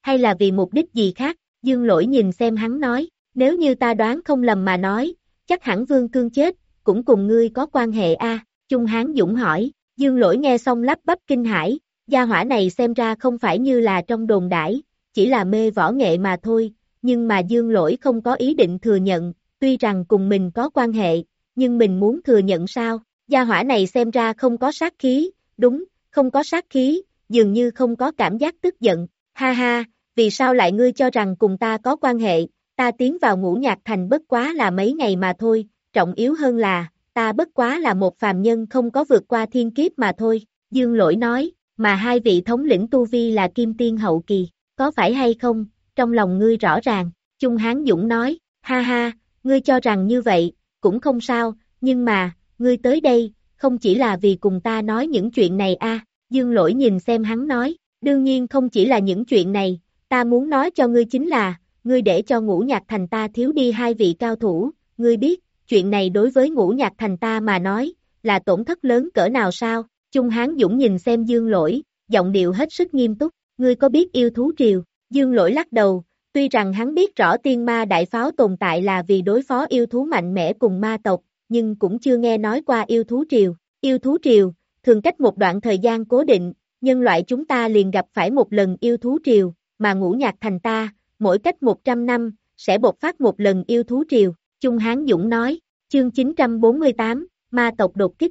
Hay là vì mục đích gì khác, dương lỗi nhìn xem hắn nói, nếu như ta đoán không lầm mà nói, chắc hẳn vương cương chết, cũng cùng ngươi có quan hệ a? Trung Hán Dũng hỏi, dương lỗi nghe xong lắp bắp kinh hải, gia hỏa này xem ra không phải như là trong đồn đãi, chỉ là mê võ nghệ mà thôi, nhưng mà dương lỗi không có ý định thừa nhận, tuy rằng cùng mình có quan hệ, nhưng mình muốn thừa nhận sao, gia hỏa này xem ra không có sát khí, đúng, không có sát khí, dường như không có cảm giác tức giận, ha ha, vì sao lại ngươi cho rằng cùng ta có quan hệ, ta tiến vào ngũ nhạc thành bất quá là mấy ngày mà thôi, trọng yếu hơn là, ta bất quá là một phàm nhân không có vượt qua thiên kiếp mà thôi, dương lỗi nói, mà hai vị thống lĩnh tu vi là kim tiên hậu kỳ, có phải hay không, trong lòng ngươi rõ ràng, Trung Hán Dũng nói, ha ha, ngươi cho rằng như vậy, cũng không sao, nhưng mà, ngươi tới đây, không chỉ là vì cùng ta nói những chuyện này a. Dương lỗi nhìn xem hắn nói, đương nhiên không chỉ là những chuyện này, ta muốn nói cho ngươi chính là, ngươi để cho ngũ nhạc thành ta thiếu đi hai vị cao thủ, ngươi biết, chuyện này đối với ngũ nhạc thành ta mà nói, là tổn thất lớn cỡ nào sao? Trung Hán Dũng nhìn xem Dương lỗi, giọng điệu hết sức nghiêm túc, ngươi có biết yêu thú triều? Dương lỗi lắc đầu, tuy rằng hắn biết rõ tiên ma đại pháo tồn tại là vì đối phó yêu thú mạnh mẽ cùng ma tộc, nhưng cũng chưa nghe nói qua yêu thú triều. Yêu thú triều, thường cách một đoạn thời gian cố định, nhân loại chúng ta liền gặp phải một lần yêu thú triều, mà ngũ nhạc thành ta, mỗi cách 100 năm, sẽ bộc phát một lần yêu thú triều. Trung Hán Dũng nói, chương 948, ma tộc đột kích.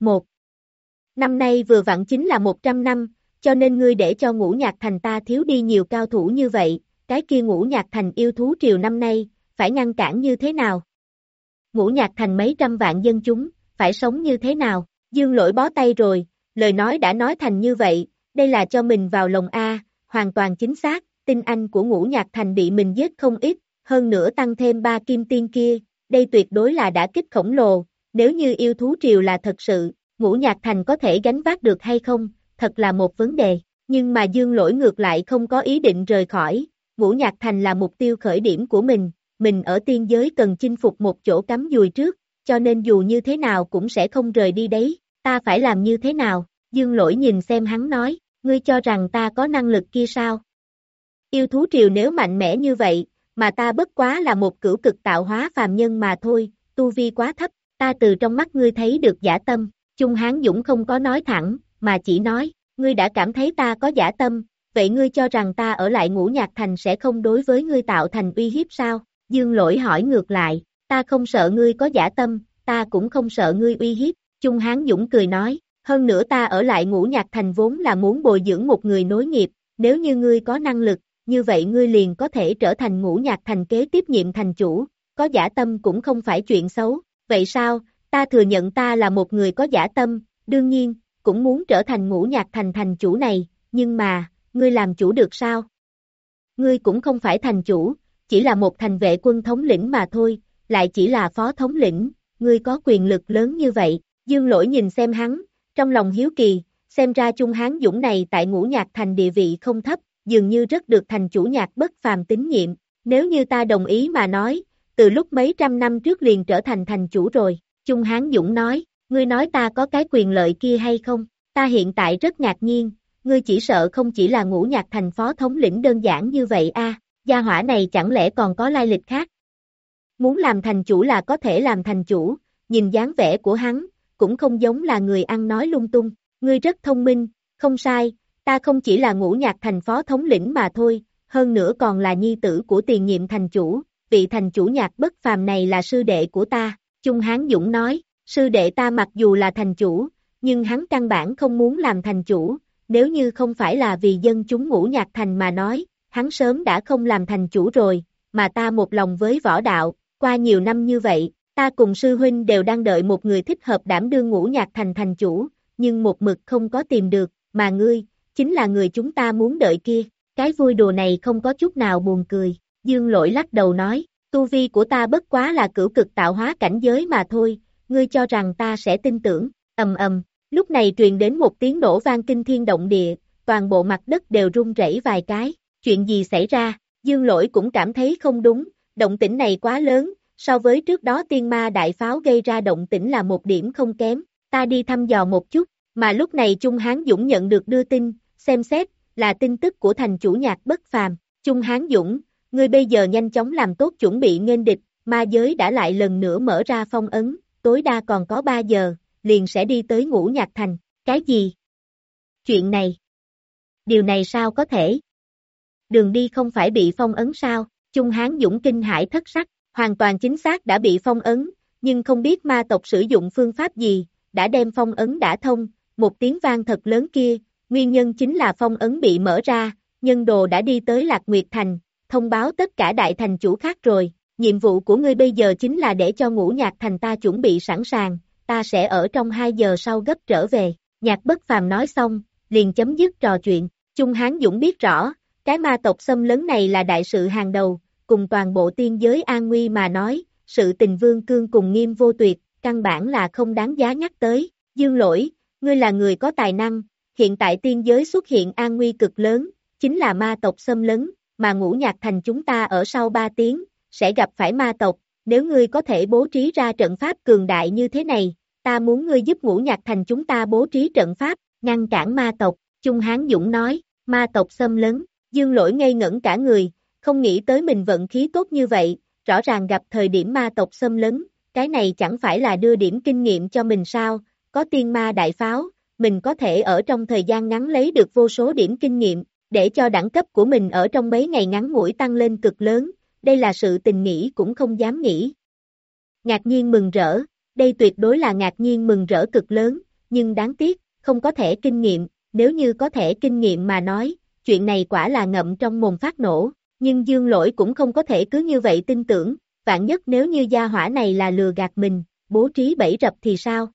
1. Năm nay vừa vặn chính là 100 năm, cho nên ngươi để cho ngũ nhạc thành ta thiếu đi nhiều cao thủ như vậy, cái kia ngũ nhạc thành yêu thú triều năm nay, phải ngăn cản như thế nào? Ngũ nhạc thành mấy trăm vạn dân chúng, phải sống như thế nào? Dương lỗi bó tay rồi, lời nói đã nói thành như vậy, đây là cho mình vào lòng A, hoàn toàn chính xác, tin anh của ngũ nhạc thành bị mình giết không ít, hơn nữa tăng thêm ba kim tiên kia, đây tuyệt đối là đã kích khổng lồ, nếu như yêu thú triều là thật sự, ngũ nhạc thành có thể gánh vác được hay không, thật là một vấn đề, nhưng mà dương lỗi ngược lại không có ý định rời khỏi, ngũ nhạc thành là mục tiêu khởi điểm của mình, mình ở tiên giới cần chinh phục một chỗ cắm dùi trước, cho nên dù như thế nào cũng sẽ không rời đi đấy, ta phải làm như thế nào, dương lỗi nhìn xem hắn nói, ngươi cho rằng ta có năng lực kia sao? Yêu thú triều nếu mạnh mẽ như vậy, mà ta bất quá là một cửu cực tạo hóa phàm nhân mà thôi, tu vi quá thấp, ta từ trong mắt ngươi thấy được giả tâm, Trung Hán Dũng không có nói thẳng, mà chỉ nói, ngươi đã cảm thấy ta có giả tâm, vậy ngươi cho rằng ta ở lại ngũ nhạc thành sẽ không đối với ngươi tạo thành uy hiếp sao? Dương lỗi hỏi ngược lại, ta không sợ ngươi có giả tâm, ta cũng không sợ ngươi uy hiếp, Trung Hán Dũng cười nói, hơn nữa ta ở lại ngũ nhạc thành vốn là muốn bồi dưỡng một người nối nghiệp, nếu như ngươi có năng lực, như vậy ngươi liền có thể trở thành ngũ nhạc thành kế tiếp nhiệm thành chủ, có giả tâm cũng không phải chuyện xấu, vậy sao, ta thừa nhận ta là một người có giả tâm, đương nhiên, cũng muốn trở thành ngũ nhạc thành thành chủ này, nhưng mà, ngươi làm chủ được sao? Ngươi cũng không phải thành chủ, chỉ là một thành vệ quân thống lĩnh mà thôi, lại chỉ là phó thống lĩnh, ngươi có quyền lực lớn như vậy, dương lỗi nhìn xem hắn, trong lòng hiếu kỳ, xem ra Trung Hán Dũng này tại ngũ nhạc thành địa vị không thấp, dường như rất được thành chủ nhạc bất phàm tín nhiệm, nếu như ta đồng ý mà nói, từ lúc mấy trăm năm trước liền trở thành thành chủ rồi, Trung Hán Dũng nói, ngươi nói ta có cái quyền lợi kia hay không, ta hiện tại rất ngạc nhiên, ngươi chỉ sợ không chỉ là ngũ nhạc thành phó thống lĩnh đơn giản như vậy a gia hỏa này chẳng lẽ còn có lai lịch khác. Muốn làm thành chủ là có thể làm thành chủ, nhìn dáng vẻ của hắn, cũng không giống là người ăn nói lung tung, ngươi rất thông minh, không sai, ta không chỉ là ngũ nhạc thành phó thống lĩnh mà thôi, hơn nữa còn là nhi tử của tiền nhiệm thành chủ, vị thành chủ nhạc bất phàm này là sư đệ của ta, Trung Hán Dũng nói, sư đệ ta mặc dù là thành chủ, nhưng hắn căn bản không muốn làm thành chủ, nếu như không phải là vì dân chúng ngũ nhạc thành mà nói, hắn sớm đã không làm thành chủ rồi, mà ta một lòng với võ đạo, qua nhiều năm như vậy, ta cùng sư huynh đều đang đợi một người thích hợp đảm đương ngũ nhạc thành thành chủ, nhưng một mực không có tìm được, mà ngươi, chính là người chúng ta muốn đợi kia, cái vui đùa này không có chút nào buồn cười, dương lỗi lắc đầu nói, tu vi của ta bất quá là cửu cực tạo hóa cảnh giới mà thôi, ngươi cho rằng ta sẽ tin tưởng, ầm ầm, lúc này truyền đến một tiếng nổ vang kinh thiên động địa, toàn bộ mặt đất đều rung rẩy vài cái, chuyện gì xảy ra, dương lỗi cũng cảm thấy không đúng, động tĩnh này quá lớn, so với trước đó tiên ma đại pháo gây ra động tĩnh là một điểm không kém, ta đi thăm dò một chút, mà lúc này Trung Hán Dũng nhận được đưa tin, xem xét, là tin tức của thành chủ nhạc bất phàm, Trung Hán Dũng, ngươi bây giờ nhanh chóng làm tốt chuẩn bị nghênh địch, ma giới đã lại lần nữa mở ra phong ấn, tối đa còn có 3 giờ, liền sẽ đi tới ngũ nhạc thành, cái gì? Chuyện này? Điều này sao có thể? Đường đi không phải bị phong ấn sao? Trung Hán Dũng kinh hải thất sắc, hoàn toàn chính xác đã bị phong ấn, nhưng không biết ma tộc sử dụng phương pháp gì, đã đem phong ấn đã thông, một tiếng vang thật lớn kia, nguyên nhân chính là phong ấn bị mở ra, nhân đồ đã đi tới Lạc Nguyệt Thành, thông báo tất cả đại thành chủ khác rồi, nhiệm vụ của ngươi bây giờ chính là để cho ngũ nhạc thành ta chuẩn bị sẵn sàng, ta sẽ ở trong 2 giờ sau gấp trở về, nhạc bất phàm nói xong, liền chấm dứt trò chuyện, Trung Hán Dũng biết rõ, cái ma tộc xâm lấn này là đại sự hàng đầu, cùng toàn bộ tiên giới an nguy mà nói, sự tình vương cương cùng nghiêm vô tuyệt, căn bản là không đáng giá nhắc tới. Dương lỗi, ngươi là người có tài năng, hiện tại tiên giới xuất hiện an nguy cực lớn, chính là ma tộc xâm lấn, mà ngũ nhạc thành chúng ta ở sau 3 tiếng, sẽ gặp phải ma tộc, nếu ngươi có thể bố trí ra trận pháp cường đại như thế này, ta muốn ngươi giúp ngũ nhạc thành chúng ta bố trí trận pháp, ngăn cản ma tộc, Trung Hán Dũng nói, ma tộc xâm lấn, dương lỗi ngây ngẩn cả người, không nghĩ tới mình vận khí tốt như vậy, rõ ràng gặp thời điểm ma tộc xâm lấn, cái này chẳng phải là đưa điểm kinh nghiệm cho mình sao, có tiên ma đại pháo, mình có thể ở trong thời gian ngắn lấy được vô số điểm kinh nghiệm, để cho đẳng cấp của mình ở trong mấy ngày ngắn ngủi tăng lên cực lớn, đây là sự tình nghĩ cũng không dám nghĩ. Ngạc nhiên mừng rỡ, đây tuyệt đối là ngạc nhiên mừng rỡ cực lớn, nhưng đáng tiếc, không có thể kinh nghiệm, nếu như có thể kinh nghiệm mà nói, chuyện này quả là ngậm trong mồm phát nổ, nhưng dương lỗi cũng không có thể cứ như vậy tin tưởng, vạn nhất nếu như gia hỏa này là lừa gạt mình, bố trí bẫy rập thì sao?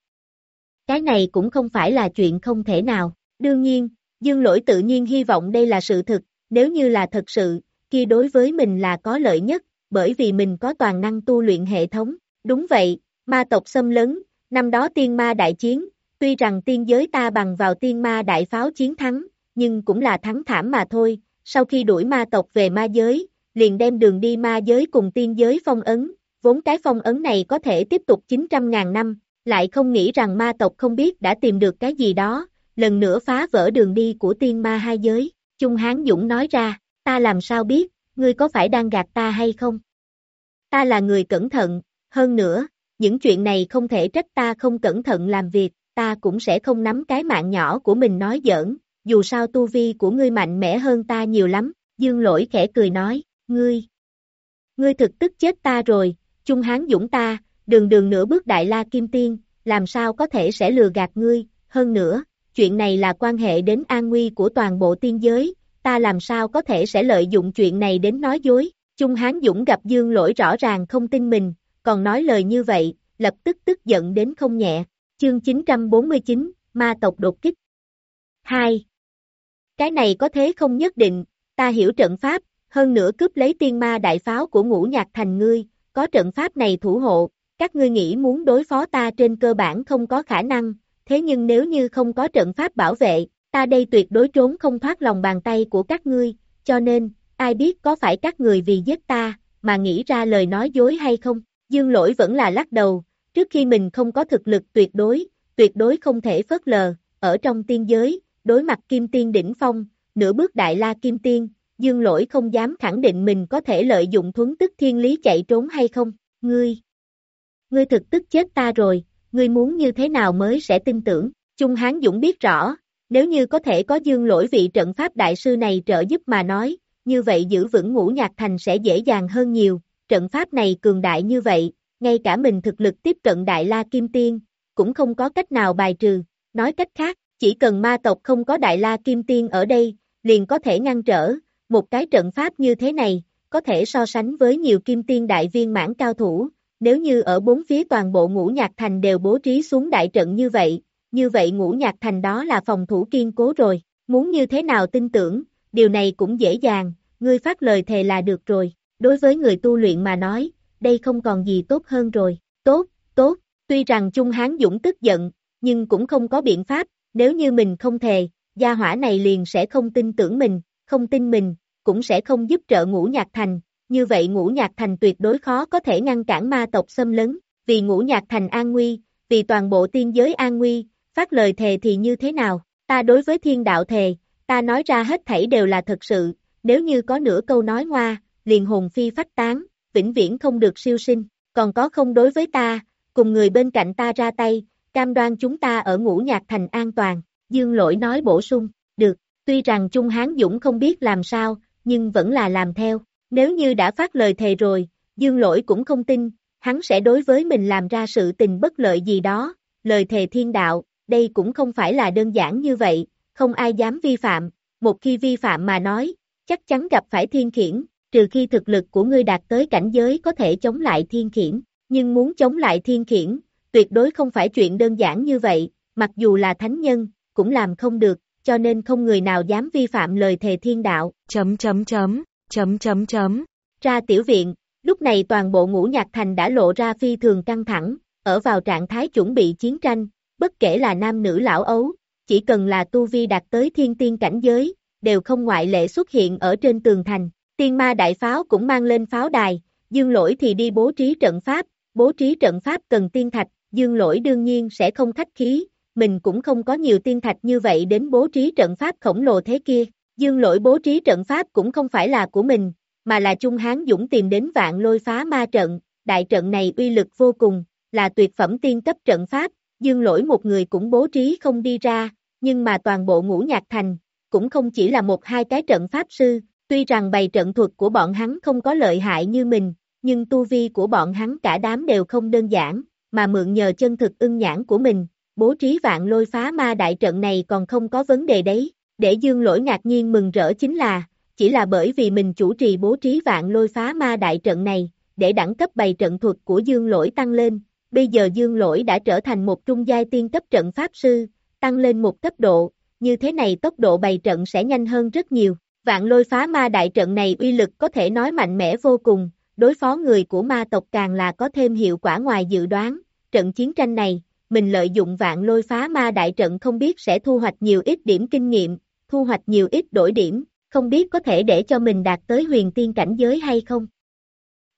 Cái này cũng không phải là chuyện không thể nào, đương nhiên, dương lỗi tự nhiên hy vọng đây là sự thực, nếu như là thật sự, kia đối với mình là có lợi nhất, bởi vì mình có toàn năng tu luyện hệ thống, đúng vậy, ma tộc xâm lấn, năm đó tiên ma đại chiến, tuy rằng tiên giới ta bằng vào tiên ma đại pháo chiến thắng, nhưng cũng là thắng thảm mà thôi, sau khi đuổi ma tộc về ma giới, liền đem đường đi ma giới cùng tiên giới phong ấn, vốn cái phong ấn này có thể tiếp tục 900.000 năm, lại không nghĩ rằng ma tộc không biết đã tìm được cái gì đó, lần nữa phá vỡ đường đi của tiên ma hai giới, Trung Hán Dũng nói ra, ta làm sao biết, ngươi có phải đang gạt ta hay không? Ta là người cẩn thận, hơn nữa, những chuyện này không thể trách ta không cẩn thận làm việc, ta cũng sẽ không nắm cái mạng nhỏ của mình nói giỡn, dù sao tu vi của ngươi mạnh mẽ hơn ta nhiều lắm, dương lỗi khẽ cười nói, ngươi, ngươi thực tức chết ta rồi, Trung Hán Dũng ta, đường đường nửa bước đại la kim tiên, làm sao có thể sẽ lừa gạt ngươi, hơn nữa, chuyện này là quan hệ đến an nguy của toàn bộ tiên giới, ta làm sao có thể sẽ lợi dụng chuyện này đến nói dối, Trung Hán Dũng gặp Dương lỗi rõ ràng không tin mình, còn nói lời như vậy, lập tức tức giận đến không nhẹ, chương 949, ma tộc đột kích. 2. Cái này có thế không nhất định, ta hiểu trận pháp, hơn nữa cướp lấy tiên ma đại pháo của ngũ nhạc thành ngươi, có trận pháp này thủ hộ, các ngươi nghĩ muốn đối phó ta trên cơ bản không có khả năng, thế nhưng nếu như không có trận pháp bảo vệ, ta đây tuyệt đối trốn không thoát lòng bàn tay của các ngươi, cho nên, ai biết có phải các người vì giết ta, mà nghĩ ra lời nói dối hay không, dương lỗi vẫn là lắc đầu, trước khi mình không có thực lực tuyệt đối, tuyệt đối không thể phớt lờ, ở trong tiên giới, đối mặt kim tiên đỉnh phong, nửa bước đại la kim tiên, dương lỗi không dám khẳng định mình có thể lợi dụng thuấn tức thiên lý chạy trốn hay không, ngươi, ngươi thực tức chết ta rồi, ngươi muốn như thế nào mới sẽ tin tưởng, Trung Hán Dũng biết rõ, nếu như có thể có dương lỗi vị trận pháp đại sư này trợ giúp mà nói, như vậy giữ vững ngũ nhạc thành sẽ dễ dàng hơn nhiều, trận pháp này cường đại như vậy, ngay cả mình thực lực tiếp cận đại la kim tiên, cũng không có cách nào bài trừ, nói cách khác, chỉ cần ma tộc không có đại la kim tiên ở đây, liền có thể ngăn trở, một cái trận pháp như thế này, có thể so sánh với nhiều kim tiên đại viên mãn cao thủ, nếu như ở bốn phía toàn bộ ngũ nhạc thành đều bố trí xuống đại trận như vậy, như vậy ngũ nhạc thành đó là phòng thủ kiên cố rồi, muốn như thế nào tin tưởng, điều này cũng dễ dàng, ngươi phát lời thề là được rồi, đối với người tu luyện mà nói, đây không còn gì tốt hơn rồi, tốt, tốt, tuy rằng Trung Hán Dũng tức giận, nhưng cũng không có biện pháp, nếu như mình không thề, gia hỏa này liền sẽ không tin tưởng mình, không tin mình, cũng sẽ không giúp trợ ngũ nhạc thành, như vậy ngũ nhạc thành tuyệt đối khó có thể ngăn cản ma tộc xâm lấn, vì ngũ nhạc thành an nguy, vì toàn bộ tiên giới an nguy, phát lời thề thì như thế nào, ta đối với thiên đạo thề, ta nói ra hết thảy đều là thật sự, nếu như có nửa câu nói ngoa, liền hồn phi phách tán, vĩnh viễn không được siêu sinh, còn có không đối với ta, cùng người bên cạnh ta ra tay, cam đoan chúng ta ở ngũ nhạc thành an toàn, dương lỗi nói bổ sung, được, tuy rằng Trung Hán Dũng không biết làm sao, nhưng vẫn là làm theo, nếu như đã phát lời thề rồi, dương lỗi cũng không tin, hắn sẽ đối với mình làm ra sự tình bất lợi gì đó, lời thề thiên đạo, đây cũng không phải là đơn giản như vậy, không ai dám vi phạm, một khi vi phạm mà nói, chắc chắn gặp phải thiên khiển, trừ khi thực lực của ngươi đạt tới cảnh giới có thể chống lại thiên khiển, nhưng muốn chống lại thiên khiển, tuyệt đối không phải chuyện đơn giản như vậy, mặc dù là thánh nhân, cũng làm không được, cho nên không người nào dám vi phạm lời thề thiên đạo. Chấm chấm chấm, chấm chấm chấm. Ra tiểu viện, lúc này toàn bộ ngũ nhạc thành đã lộ ra phi thường căng thẳng, ở vào trạng thái chuẩn bị chiến tranh, bất kể là nam nữ lão ấu, chỉ cần là tu vi đạt tới thiên tiên cảnh giới, đều không ngoại lệ xuất hiện ở trên tường thành. Tiên ma đại pháo cũng mang lên pháo đài, dương lỗi thì đi bố trí trận pháp, bố trí trận pháp cần tiên thạch, dương lỗi đương nhiên sẽ không khách khí, mình cũng không có nhiều tiên thạch như vậy đến bố trí trận pháp khổng lồ thế kia. Dương lỗi bố trí trận pháp cũng không phải là của mình, mà là Trung Hán Dũng tìm đến vạn lôi phá ma trận, đại trận này uy lực vô cùng, là tuyệt phẩm tiên cấp trận pháp, dương lỗi một người cũng bố trí không đi ra, nhưng mà toàn bộ ngũ nhạc thành, cũng không chỉ là một hai cái trận pháp sư, tuy rằng bày trận thuật của bọn hắn không có lợi hại như mình, nhưng tu vi của bọn hắn cả đám đều không đơn giản, mà mượn nhờ chân thực ưng nhãn của mình, bố trí vạn lôi phá ma đại trận này còn không có vấn đề đấy, để dương lỗi ngạc nhiên mừng rỡ chính là, chỉ là bởi vì mình chủ trì bố trí vạn lôi phá ma đại trận này, để đẳng cấp bày trận thuật của dương lỗi tăng lên, bây giờ dương lỗi đã trở thành một trung giai tiên cấp trận pháp sư, tăng lên một cấp độ, như thế này tốc độ bày trận sẽ nhanh hơn rất nhiều. Vạn lôi phá ma đại trận này uy lực có thể nói mạnh mẽ vô cùng, đối phó người của ma tộc càng là có thêm hiệu quả ngoài dự đoán. Trận chiến tranh này, mình lợi dụng vạn lôi phá ma đại trận không biết sẽ thu hoạch nhiều ít điểm kinh nghiệm, thu hoạch nhiều ít đổi điểm, không biết có thể để cho mình đạt tới huyền tiên cảnh giới hay không.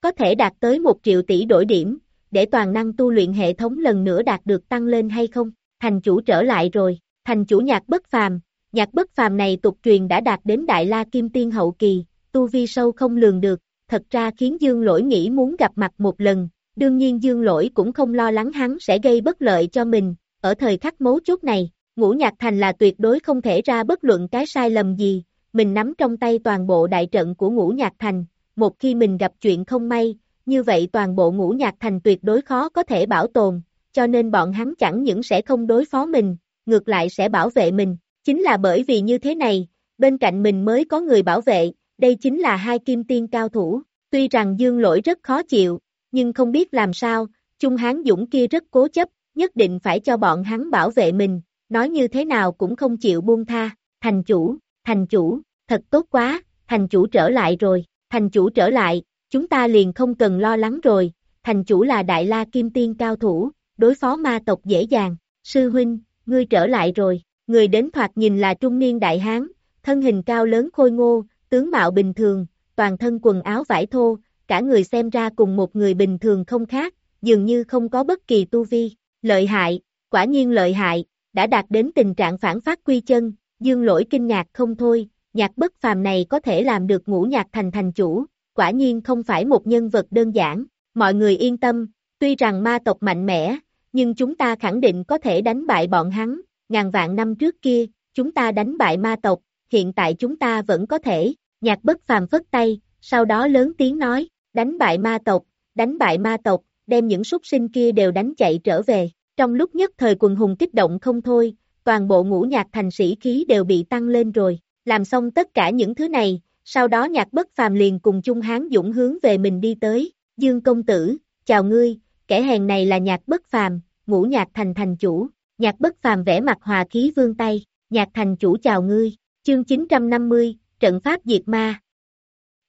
Có thể đạt tới một triệu tỷ đổi điểm, để toàn năng tu luyện hệ thống lần nữa đạt được tăng lên hay không, thành chủ trở lại rồi, thành chủ nhạc bất phàm, nhạc bất phàm này tục truyền đã đạt đến Đại La Kim Tiên hậu kỳ, tu vi sâu không lường được, thật ra khiến Dương Lỗi nghĩ muốn gặp mặt một lần, đương nhiên Dương Lỗi cũng không lo lắng hắn sẽ gây bất lợi cho mình, ở thời khắc mấu chốt này, ngũ nhạc thành là tuyệt đối không thể ra bất luận cái sai lầm gì, mình nắm trong tay toàn bộ đại trận của ngũ nhạc thành, một khi mình gặp chuyện không may, như vậy toàn bộ ngũ nhạc thành tuyệt đối khó có thể bảo tồn, cho nên bọn hắn chẳng những sẽ không đối phó mình, ngược lại sẽ bảo vệ mình, chính là bởi vì như thế này, bên cạnh mình mới có người bảo vệ, đây chính là hai kim tiên cao thủ, tuy rằng dương lỗi rất khó chịu, nhưng không biết làm sao, Trung Hán Dũng kia rất cố chấp, nhất định phải cho bọn hắn bảo vệ mình, nói như thế nào cũng không chịu buông tha, thành chủ, thành chủ, thật tốt quá, thành chủ trở lại rồi, thành chủ trở lại, chúng ta liền không cần lo lắng rồi, thành chủ là đại la kim tiên cao thủ, đối phó ma tộc dễ dàng, sư huynh, ngươi trở lại rồi, người đến thoạt nhìn là trung niên đại hán, thân hình cao lớn khôi ngô, tướng mạo bình thường, toàn thân quần áo vải thô, cả người xem ra cùng một người bình thường không khác, dường như không có bất kỳ tu vi, lợi hại, quả nhiên lợi hại, đã đạt đến tình trạng phản phát quy chân, dương lỗi kinh ngạc không thôi, nhạc bất phàm này có thể làm được ngũ nhạc thành thành chủ, quả nhiên không phải một nhân vật đơn giản, mọi người yên tâm, tuy rằng ma tộc mạnh mẽ, nhưng chúng ta khẳng định có thể đánh bại bọn hắn, ngàn vạn năm trước kia, chúng ta đánh bại ma tộc, hiện tại chúng ta vẫn có thể, nhạc bất phàm phất tay, sau đó lớn tiếng nói, đánh bại ma tộc, đánh bại ma tộc, đem những súc sinh kia đều đánh chạy trở về, trong lúc nhất thời quần hùng kích động không thôi, toàn bộ ngũ nhạc thành sĩ khí đều bị tăng lên rồi, làm xong tất cả những thứ này, sau đó nhạc bất phàm liền cùng chung hán dũng hướng về mình đi tới, Dương công tử, chào ngươi, kẻ hèn này là nhạc bất phàm, ngũ nhạc thành thành chủ, nhạc bất phàm vẽ mặt hòa khí vương tay, nhạc thành chủ chào ngươi, chương 950, trận pháp diệt ma.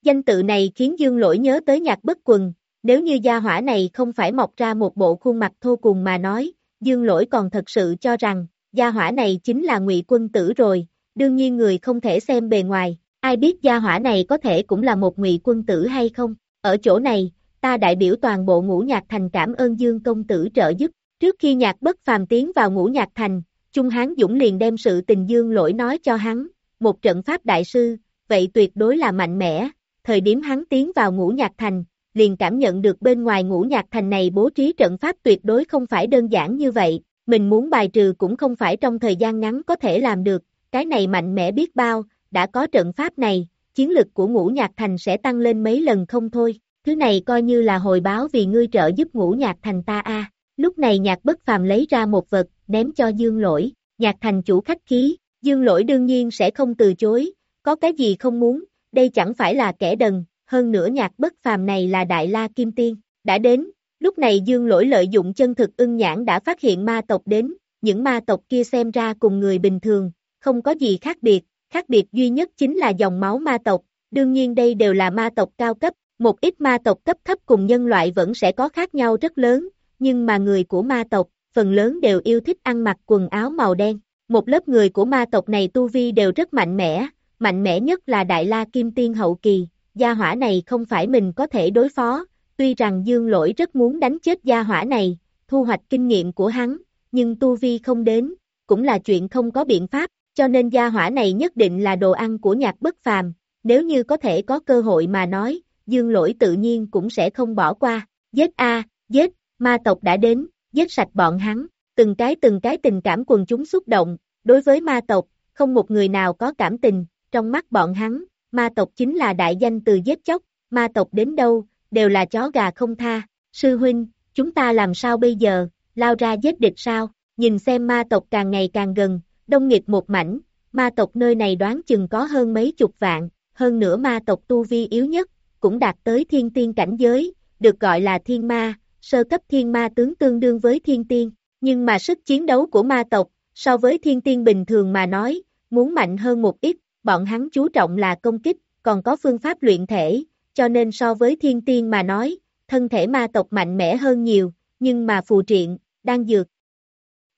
Danh tự này khiến Dương lỗi nhớ tới nhạc bất quần, nếu như gia hỏa này không phải mọc ra một bộ khuôn mặt thô cùng mà nói, Dương lỗi còn thật sự cho rằng, gia hỏa này chính là ngụy quân tử rồi, đương nhiên người không thể xem bề ngoài, ai biết gia hỏa này có thể cũng là một ngụy quân tử hay không, ở chỗ này, ta đại biểu toàn bộ ngũ nhạc thành cảm ơn Dương công tử trợ giúp, trước khi nhạc bất phàm tiến vào ngũ nhạc thành, Trung Hán Dũng liền đem sự tình Dương lỗi nói cho hắn, một trận pháp đại sư, vậy tuyệt đối là mạnh mẽ, thời điểm hắn tiến vào ngũ nhạc thành, liền cảm nhận được bên ngoài ngũ nhạc thành này bố trí trận pháp tuyệt đối không phải đơn giản như vậy, mình muốn bài trừ cũng không phải trong thời gian ngắn có thể làm được, cái này mạnh mẽ biết bao, đã có trận pháp này, chiến lực của ngũ nhạc thành sẽ tăng lên mấy lần không thôi, thứ này coi như là hồi báo vì ngươi trợ giúp ngũ nhạc thành ta a. Lúc này nhạc bất phàm lấy ra một vật, ném cho dương lỗi, nhạc thành chủ khách khí, dương lỗi đương nhiên sẽ không từ chối, có cái gì không muốn, đây chẳng phải là kẻ đần, hơn nữa nhạc bất phàm này là Đại La Kim Tiên, đã đến, lúc này dương lỗi lợi dụng chân thực ưng nhãn đã phát hiện ma tộc đến, những ma tộc kia xem ra cùng người bình thường, không có gì khác biệt, khác biệt duy nhất chính là dòng máu ma tộc, đương nhiên đây đều là ma tộc cao cấp, một ít ma tộc cấp thấp cùng nhân loại vẫn sẽ có khác nhau rất lớn, nhưng mà người của ma tộc, phần lớn đều yêu thích ăn mặc quần áo màu đen. Một lớp người của ma tộc này tu vi đều rất mạnh mẽ, mạnh mẽ nhất là Đại La Kim Tiên Hậu Kỳ, gia hỏa này không phải mình có thể đối phó, tuy rằng Dương Lỗi rất muốn đánh chết gia hỏa này, thu hoạch kinh nghiệm của hắn, nhưng tu vi không đến, cũng là chuyện không có biện pháp, cho nên gia hỏa này nhất định là đồ ăn của nhạc bất phàm, nếu như có thể có cơ hội mà nói, Dương Lỗi tự nhiên cũng sẽ không bỏ qua, giết a giết, ma tộc đã đến, giết sạch bọn hắn, từng cái từng cái tình cảm quần chúng xúc động, đối với ma tộc, không một người nào có cảm tình, trong mắt bọn hắn, ma tộc chính là đại danh từ giết chóc, ma tộc đến đâu, đều là chó gà không tha, sư huynh, chúng ta làm sao bây giờ, lao ra giết địch sao, nhìn xem ma tộc càng ngày càng gần, đông nghịch một mảnh, ma tộc nơi này đoán chừng có hơn mấy chục vạn, hơn nữa ma tộc tu vi yếu nhất, cũng đạt tới thiên tiên cảnh giới, được gọi là thiên ma, sơ cấp thiên ma tướng tương đương với thiên tiên, nhưng mà sức chiến đấu của ma tộc, so với thiên tiên bình thường mà nói, muốn mạnh hơn một ít, bọn hắn chú trọng là công kích, còn có phương pháp luyện thể, cho nên so với thiên tiên mà nói, thân thể ma tộc mạnh mẽ hơn nhiều, nhưng mà phù triện, đang dược.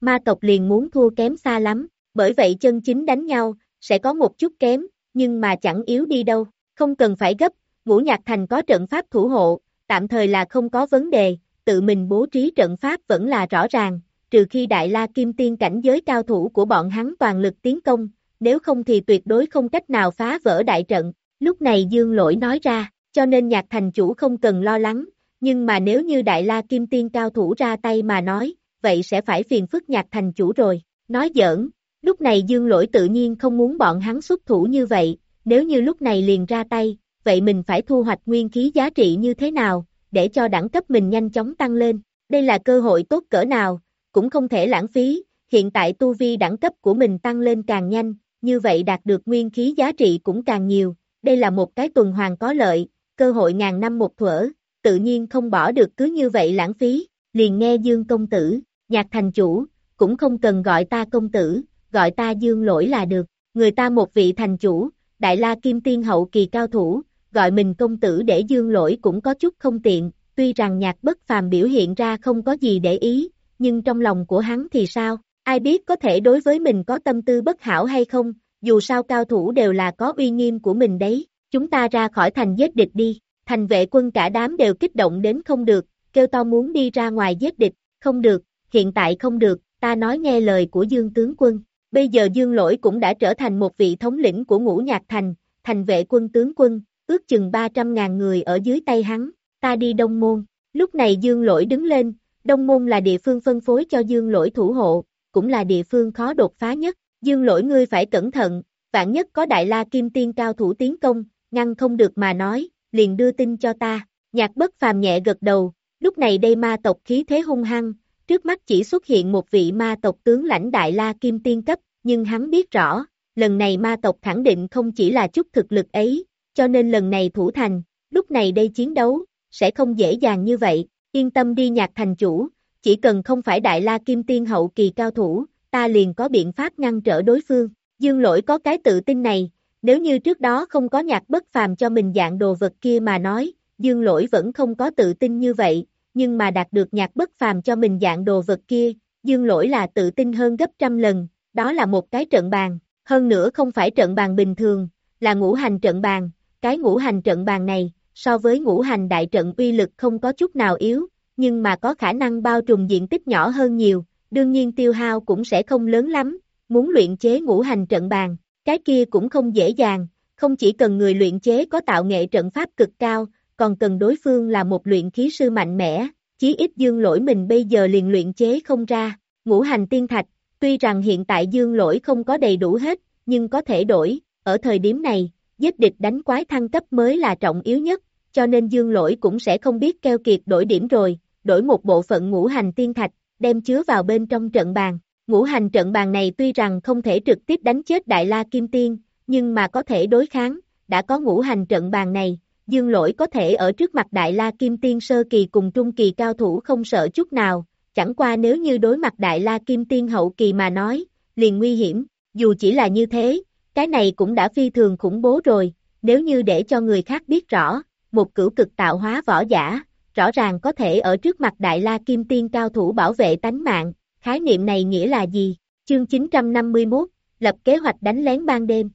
Ma tộc liền muốn thua kém xa lắm, bởi vậy chân chính đánh nhau, sẽ có một chút kém, nhưng mà chẳng yếu đi đâu, không cần phải gấp, ngũ nhạc thành có trận pháp thủ hộ, tạm thời là không có vấn đề, tự mình bố trí trận pháp vẫn là rõ ràng, trừ khi Đại La Kim Tiên cảnh giới cao thủ của bọn hắn toàn lực tiến công, nếu không thì tuyệt đối không cách nào phá vỡ đại trận. Lúc này Dương Lỗi nói ra, cho nên nhạc thành chủ không cần lo lắng, nhưng mà nếu như Đại La Kim Tiên cao thủ ra tay mà nói, vậy sẽ phải phiền phức nhạc thành chủ rồi. Nói giỡn, lúc này Dương Lỗi tự nhiên không muốn bọn hắn xuất thủ như vậy, nếu như lúc này liền ra tay, vậy mình phải thu hoạch nguyên khí giá trị như thế nào, để cho đẳng cấp mình nhanh chóng tăng lên. Đây là cơ hội tốt cỡ nào, cũng không thể lãng phí, hiện tại tu vi đẳng cấp của mình tăng lên càng nhanh, như vậy đạt được nguyên khí giá trị cũng càng nhiều, đây là một cái tuần hoàn có lợi, cơ hội ngàn năm một thuở, tự nhiên không bỏ được cứ như vậy lãng phí, liền nghe Dương công tử, nhạc thành chủ, cũng không cần gọi ta công tử, gọi ta Dương lỗi là được, người ta một vị thành chủ, đại la kim tiên hậu kỳ cao thủ, gọi mình công tử để Dương lỗi cũng có chút không tiện, tuy rằng nhạc bất phàm biểu hiện ra không có gì để ý, nhưng trong lòng của hắn thì sao, ai biết có thể đối với mình có tâm tư bất hảo hay không, dù sao cao thủ đều là có uy nghiêm của mình đấy, chúng ta ra khỏi thành giết địch đi, thành vệ quân cả đám đều kích động đến không được, kêu to muốn đi ra ngoài giết địch, không được, hiện tại không được, ta nói nghe lời của Dương tướng quân, bây giờ Dương lỗi cũng đã trở thành một vị thống lĩnh của ngũ nhạc thành, thành vệ quân tướng quân, ước chừng 300.000 người ở dưới tay hắn, ta đi đông môn, lúc này Dương lỗi đứng lên, Đông Môn là địa phương phân phối cho Dương Lỗi thủ hộ, cũng là địa phương khó đột phá nhất. Dương Lỗi ngươi phải cẩn thận, vạn nhất có Đại La Kim Tiên cao thủ tiến công, ngăn không được mà nói, liền đưa tin cho ta. Nhạc bất phàm nhẹ gật đầu, lúc này đây ma tộc khí thế hung hăng, trước mắt chỉ xuất hiện một vị ma tộc tướng lãnh Đại La Kim Tiên cấp, nhưng hắn biết rõ, lần này ma tộc khẳng định không chỉ là chút thực lực ấy, cho nên lần này thủ thành, lúc này đây chiến đấu, sẽ không dễ dàng như vậy, Yên tâm đi nhạc thành chủ, chỉ cần không phải đại la kim tiên hậu kỳ cao thủ, ta liền có biện pháp ngăn trở đối phương. Dương lỗi có cái tự tin này, nếu như trước đó không có nhạc bất phàm cho mình dạng đồ vật kia mà nói, dương lỗi vẫn không có tự tin như vậy, nhưng mà đạt được nhạc bất phàm cho mình dạng đồ vật kia, dương lỗi là tự tin hơn gấp trăm lần, đó là một cái trận bàn, hơn nữa không phải trận bàn bình thường, là ngũ hành trận bàn, cái ngũ hành trận bàn này, so với ngũ hành đại trận uy lực không có chút nào yếu, nhưng mà có khả năng bao trùm diện tích nhỏ hơn nhiều, đương nhiên tiêu hao cũng sẽ không lớn lắm, muốn luyện chế ngũ hành trận bàn, cái kia cũng không dễ dàng, không chỉ cần người luyện chế có tạo nghệ trận pháp cực cao, còn cần đối phương là một luyện khí sư mạnh mẽ, chí ít dương lỗi mình bây giờ liền luyện chế không ra, ngũ hành tiên thạch, tuy rằng hiện tại dương lỗi không có đầy đủ hết, nhưng có thể đổi, ở thời điểm này, giết địch đánh quái thăng cấp mới là trọng yếu nhất, cho nên dương lỗi cũng sẽ không biết keo kiệt đổi điểm rồi, đổi một bộ phận ngũ hành tiên thạch, đem chứa vào bên trong trận bàn. Ngũ hành trận bàn này tuy rằng không thể trực tiếp đánh chết Đại La Kim Tiên, nhưng mà có thể đối kháng, đã có ngũ hành trận bàn này, dương lỗi có thể ở trước mặt Đại La Kim Tiên sơ kỳ cùng trung kỳ cao thủ không sợ chút nào, chẳng qua nếu như đối mặt Đại La Kim Tiên hậu kỳ mà nói, liền nguy hiểm, dù chỉ là như thế, cái này cũng đã phi thường khủng bố rồi, nếu như để cho người khác biết rõ, một cửu cực tạo hóa võ giả, rõ ràng có thể ở trước mặt Đại La Kim Tiên cao thủ bảo vệ tánh mạng, khái niệm này nghĩa là gì? Chương 951, lập kế hoạch đánh lén ban đêm.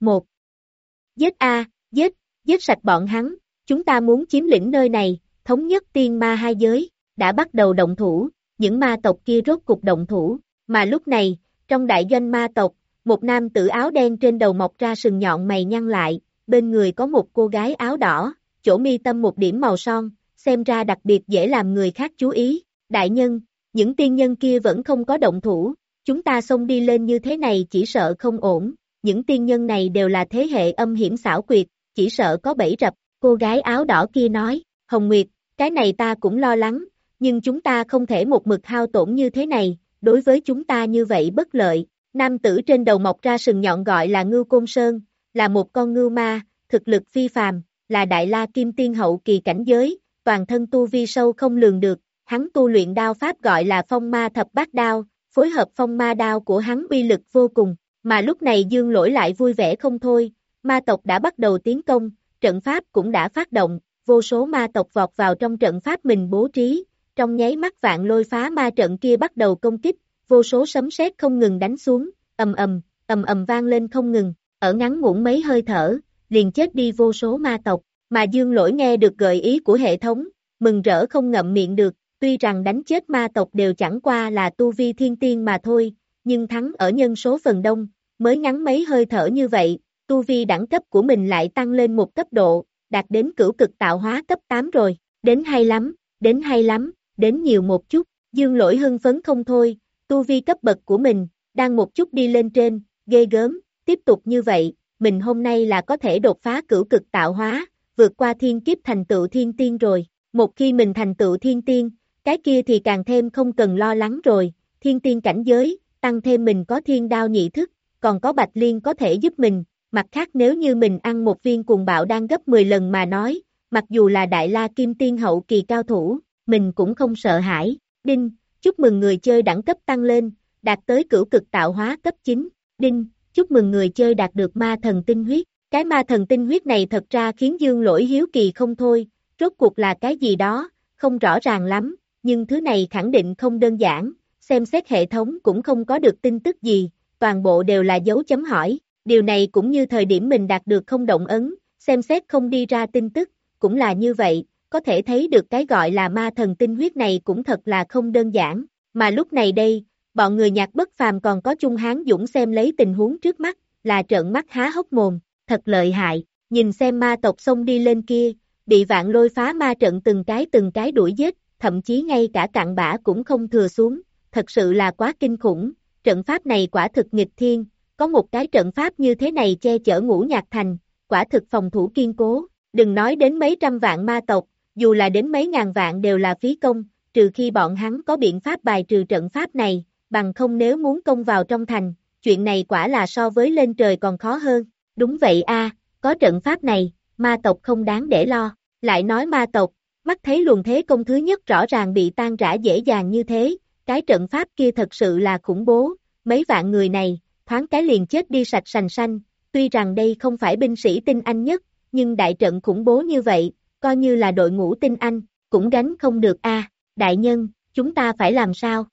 1. Giết A, giết, giết sạch bọn hắn, chúng ta muốn chiếm lĩnh nơi này, thống nhất tiên ma hai giới, đã bắt đầu động thủ, những ma tộc kia rốt cục động thủ, mà lúc này, trong đại doanh ma tộc, một nam tử áo đen trên đầu mọc ra sừng nhọn mày nhăn lại, bên người có một cô gái áo đỏ, chỗ mi tâm một điểm màu son, xem ra đặc biệt dễ làm người khác chú ý. Đại nhân, những tiên nhân kia vẫn không có động thủ, chúng ta xông đi lên như thế này chỉ sợ không ổn. Những tiên nhân này đều là thế hệ âm hiểm xảo quyệt, chỉ sợ có bẫy rập. Cô gái áo đỏ kia nói, Hồng Nguyệt, cái này ta cũng lo lắng, nhưng chúng ta không thể một mực hao tổn như thế này, đối với chúng ta như vậy bất lợi. Nam tử trên đầu mọc ra sừng nhọn gọi là Ngưu Côn Sơn, là một con ngưu ma, thực lực phi phàm, là đại la kim tiên hậu kỳ cảnh giới, toàn thân tu vi sâu không lường được, hắn tu luyện đao pháp gọi là phong ma thập bát đao, phối hợp phong ma đao của hắn uy lực vô cùng, mà lúc này dương lỗi lại vui vẻ không thôi, ma tộc đã bắt đầu tiến công, trận pháp cũng đã phát động, vô số ma tộc vọt vào trong trận pháp mình bố trí, trong nháy mắt vạn lôi phá ma trận kia bắt đầu công kích, vô số sấm sét không ngừng đánh xuống, ầm ầm, ầm ầm vang lên không ngừng, ở ngắn ngủn mấy hơi thở, liền chết đi vô số ma tộc, mà dương lỗi nghe được gợi ý của hệ thống, mừng rỡ không ngậm miệng được, tuy rằng đánh chết ma tộc đều chẳng qua là tu vi thiên tiên mà thôi, nhưng thắng ở nhân số phần đông, mới ngắn mấy hơi thở như vậy, tu vi đẳng cấp của mình lại tăng lên một cấp độ, đạt đến cửu cực tạo hóa cấp 8 rồi, đến hay lắm, đến hay lắm, đến nhiều một chút, dương lỗi hưng phấn không thôi, tu vi cấp bậc của mình, đang một chút đi lên trên, ghê gớm, tiếp tục như vậy, mình hôm nay là có thể đột phá cửu cực tạo hóa, vượt qua thiên kiếp thành tựu thiên tiên rồi, một khi mình thành tựu thiên tiên, cái kia thì càng thêm không cần lo lắng rồi, thiên tiên cảnh giới, tăng thêm mình có thiên đao nhị thức, còn có bạch liên có thể giúp mình, mặt khác nếu như mình ăn một viên cuồng bạo đang gấp 10 lần mà nói, mặc dù là đại la kim tiên hậu kỳ cao thủ, mình cũng không sợ hãi, đinh, chúc mừng người chơi đẳng cấp tăng lên, đạt tới cửu cực tạo hóa cấp 9, đinh, chúc mừng người chơi đạt được ma thần tinh huyết, cái ma thần tinh huyết này thật ra khiến dương lỗi hiếu kỳ không thôi, rốt cuộc là cái gì đó, không rõ ràng lắm, nhưng thứ này khẳng định không đơn giản, xem xét hệ thống cũng không có được tin tức gì, toàn bộ đều là dấu chấm hỏi, điều này cũng như thời điểm mình đạt được không động ấn, xem xét không đi ra tin tức, cũng là như vậy, có thể thấy được cái gọi là ma thần tinh huyết này cũng thật là không đơn giản, mà lúc này đây, bọn người nhạc bất phàm còn có chung hán dũng xem lấy tình huống trước mắt, là trợn mắt há hốc mồm, thật lợi hại, nhìn xem ma tộc xông đi lên kia, bị vạn lôi phá ma trận từng cái từng cái đuổi giết, thậm chí ngay cả cạn bã cũng không thừa xuống, thật sự là quá kinh khủng, trận pháp này quả thực nghịch thiên, có một cái trận pháp như thế này che chở ngũ nhạc thành, quả thực phòng thủ kiên cố, đừng nói đến mấy trăm vạn ma tộc, dù là đến mấy ngàn vạn đều là phí công, trừ khi bọn hắn có biện pháp bài trừ trận pháp này, bằng không nếu muốn công vào trong thành, chuyện này quả là so với lên trời còn khó hơn. Đúng vậy a, có trận pháp này, ma tộc không đáng để lo. Lại nói ma tộc, mắt thấy luồng thế công thứ nhất rõ ràng bị tan rã dễ dàng như thế, cái trận pháp kia thật sự là khủng bố, mấy vạn người này, thoáng cái liền chết đi sạch sành xanh, tuy rằng đây không phải binh sĩ tinh anh nhất, nhưng đại trận khủng bố như vậy, coi như là đội ngũ tinh anh, cũng gánh không được a. đại nhân, chúng ta phải làm sao?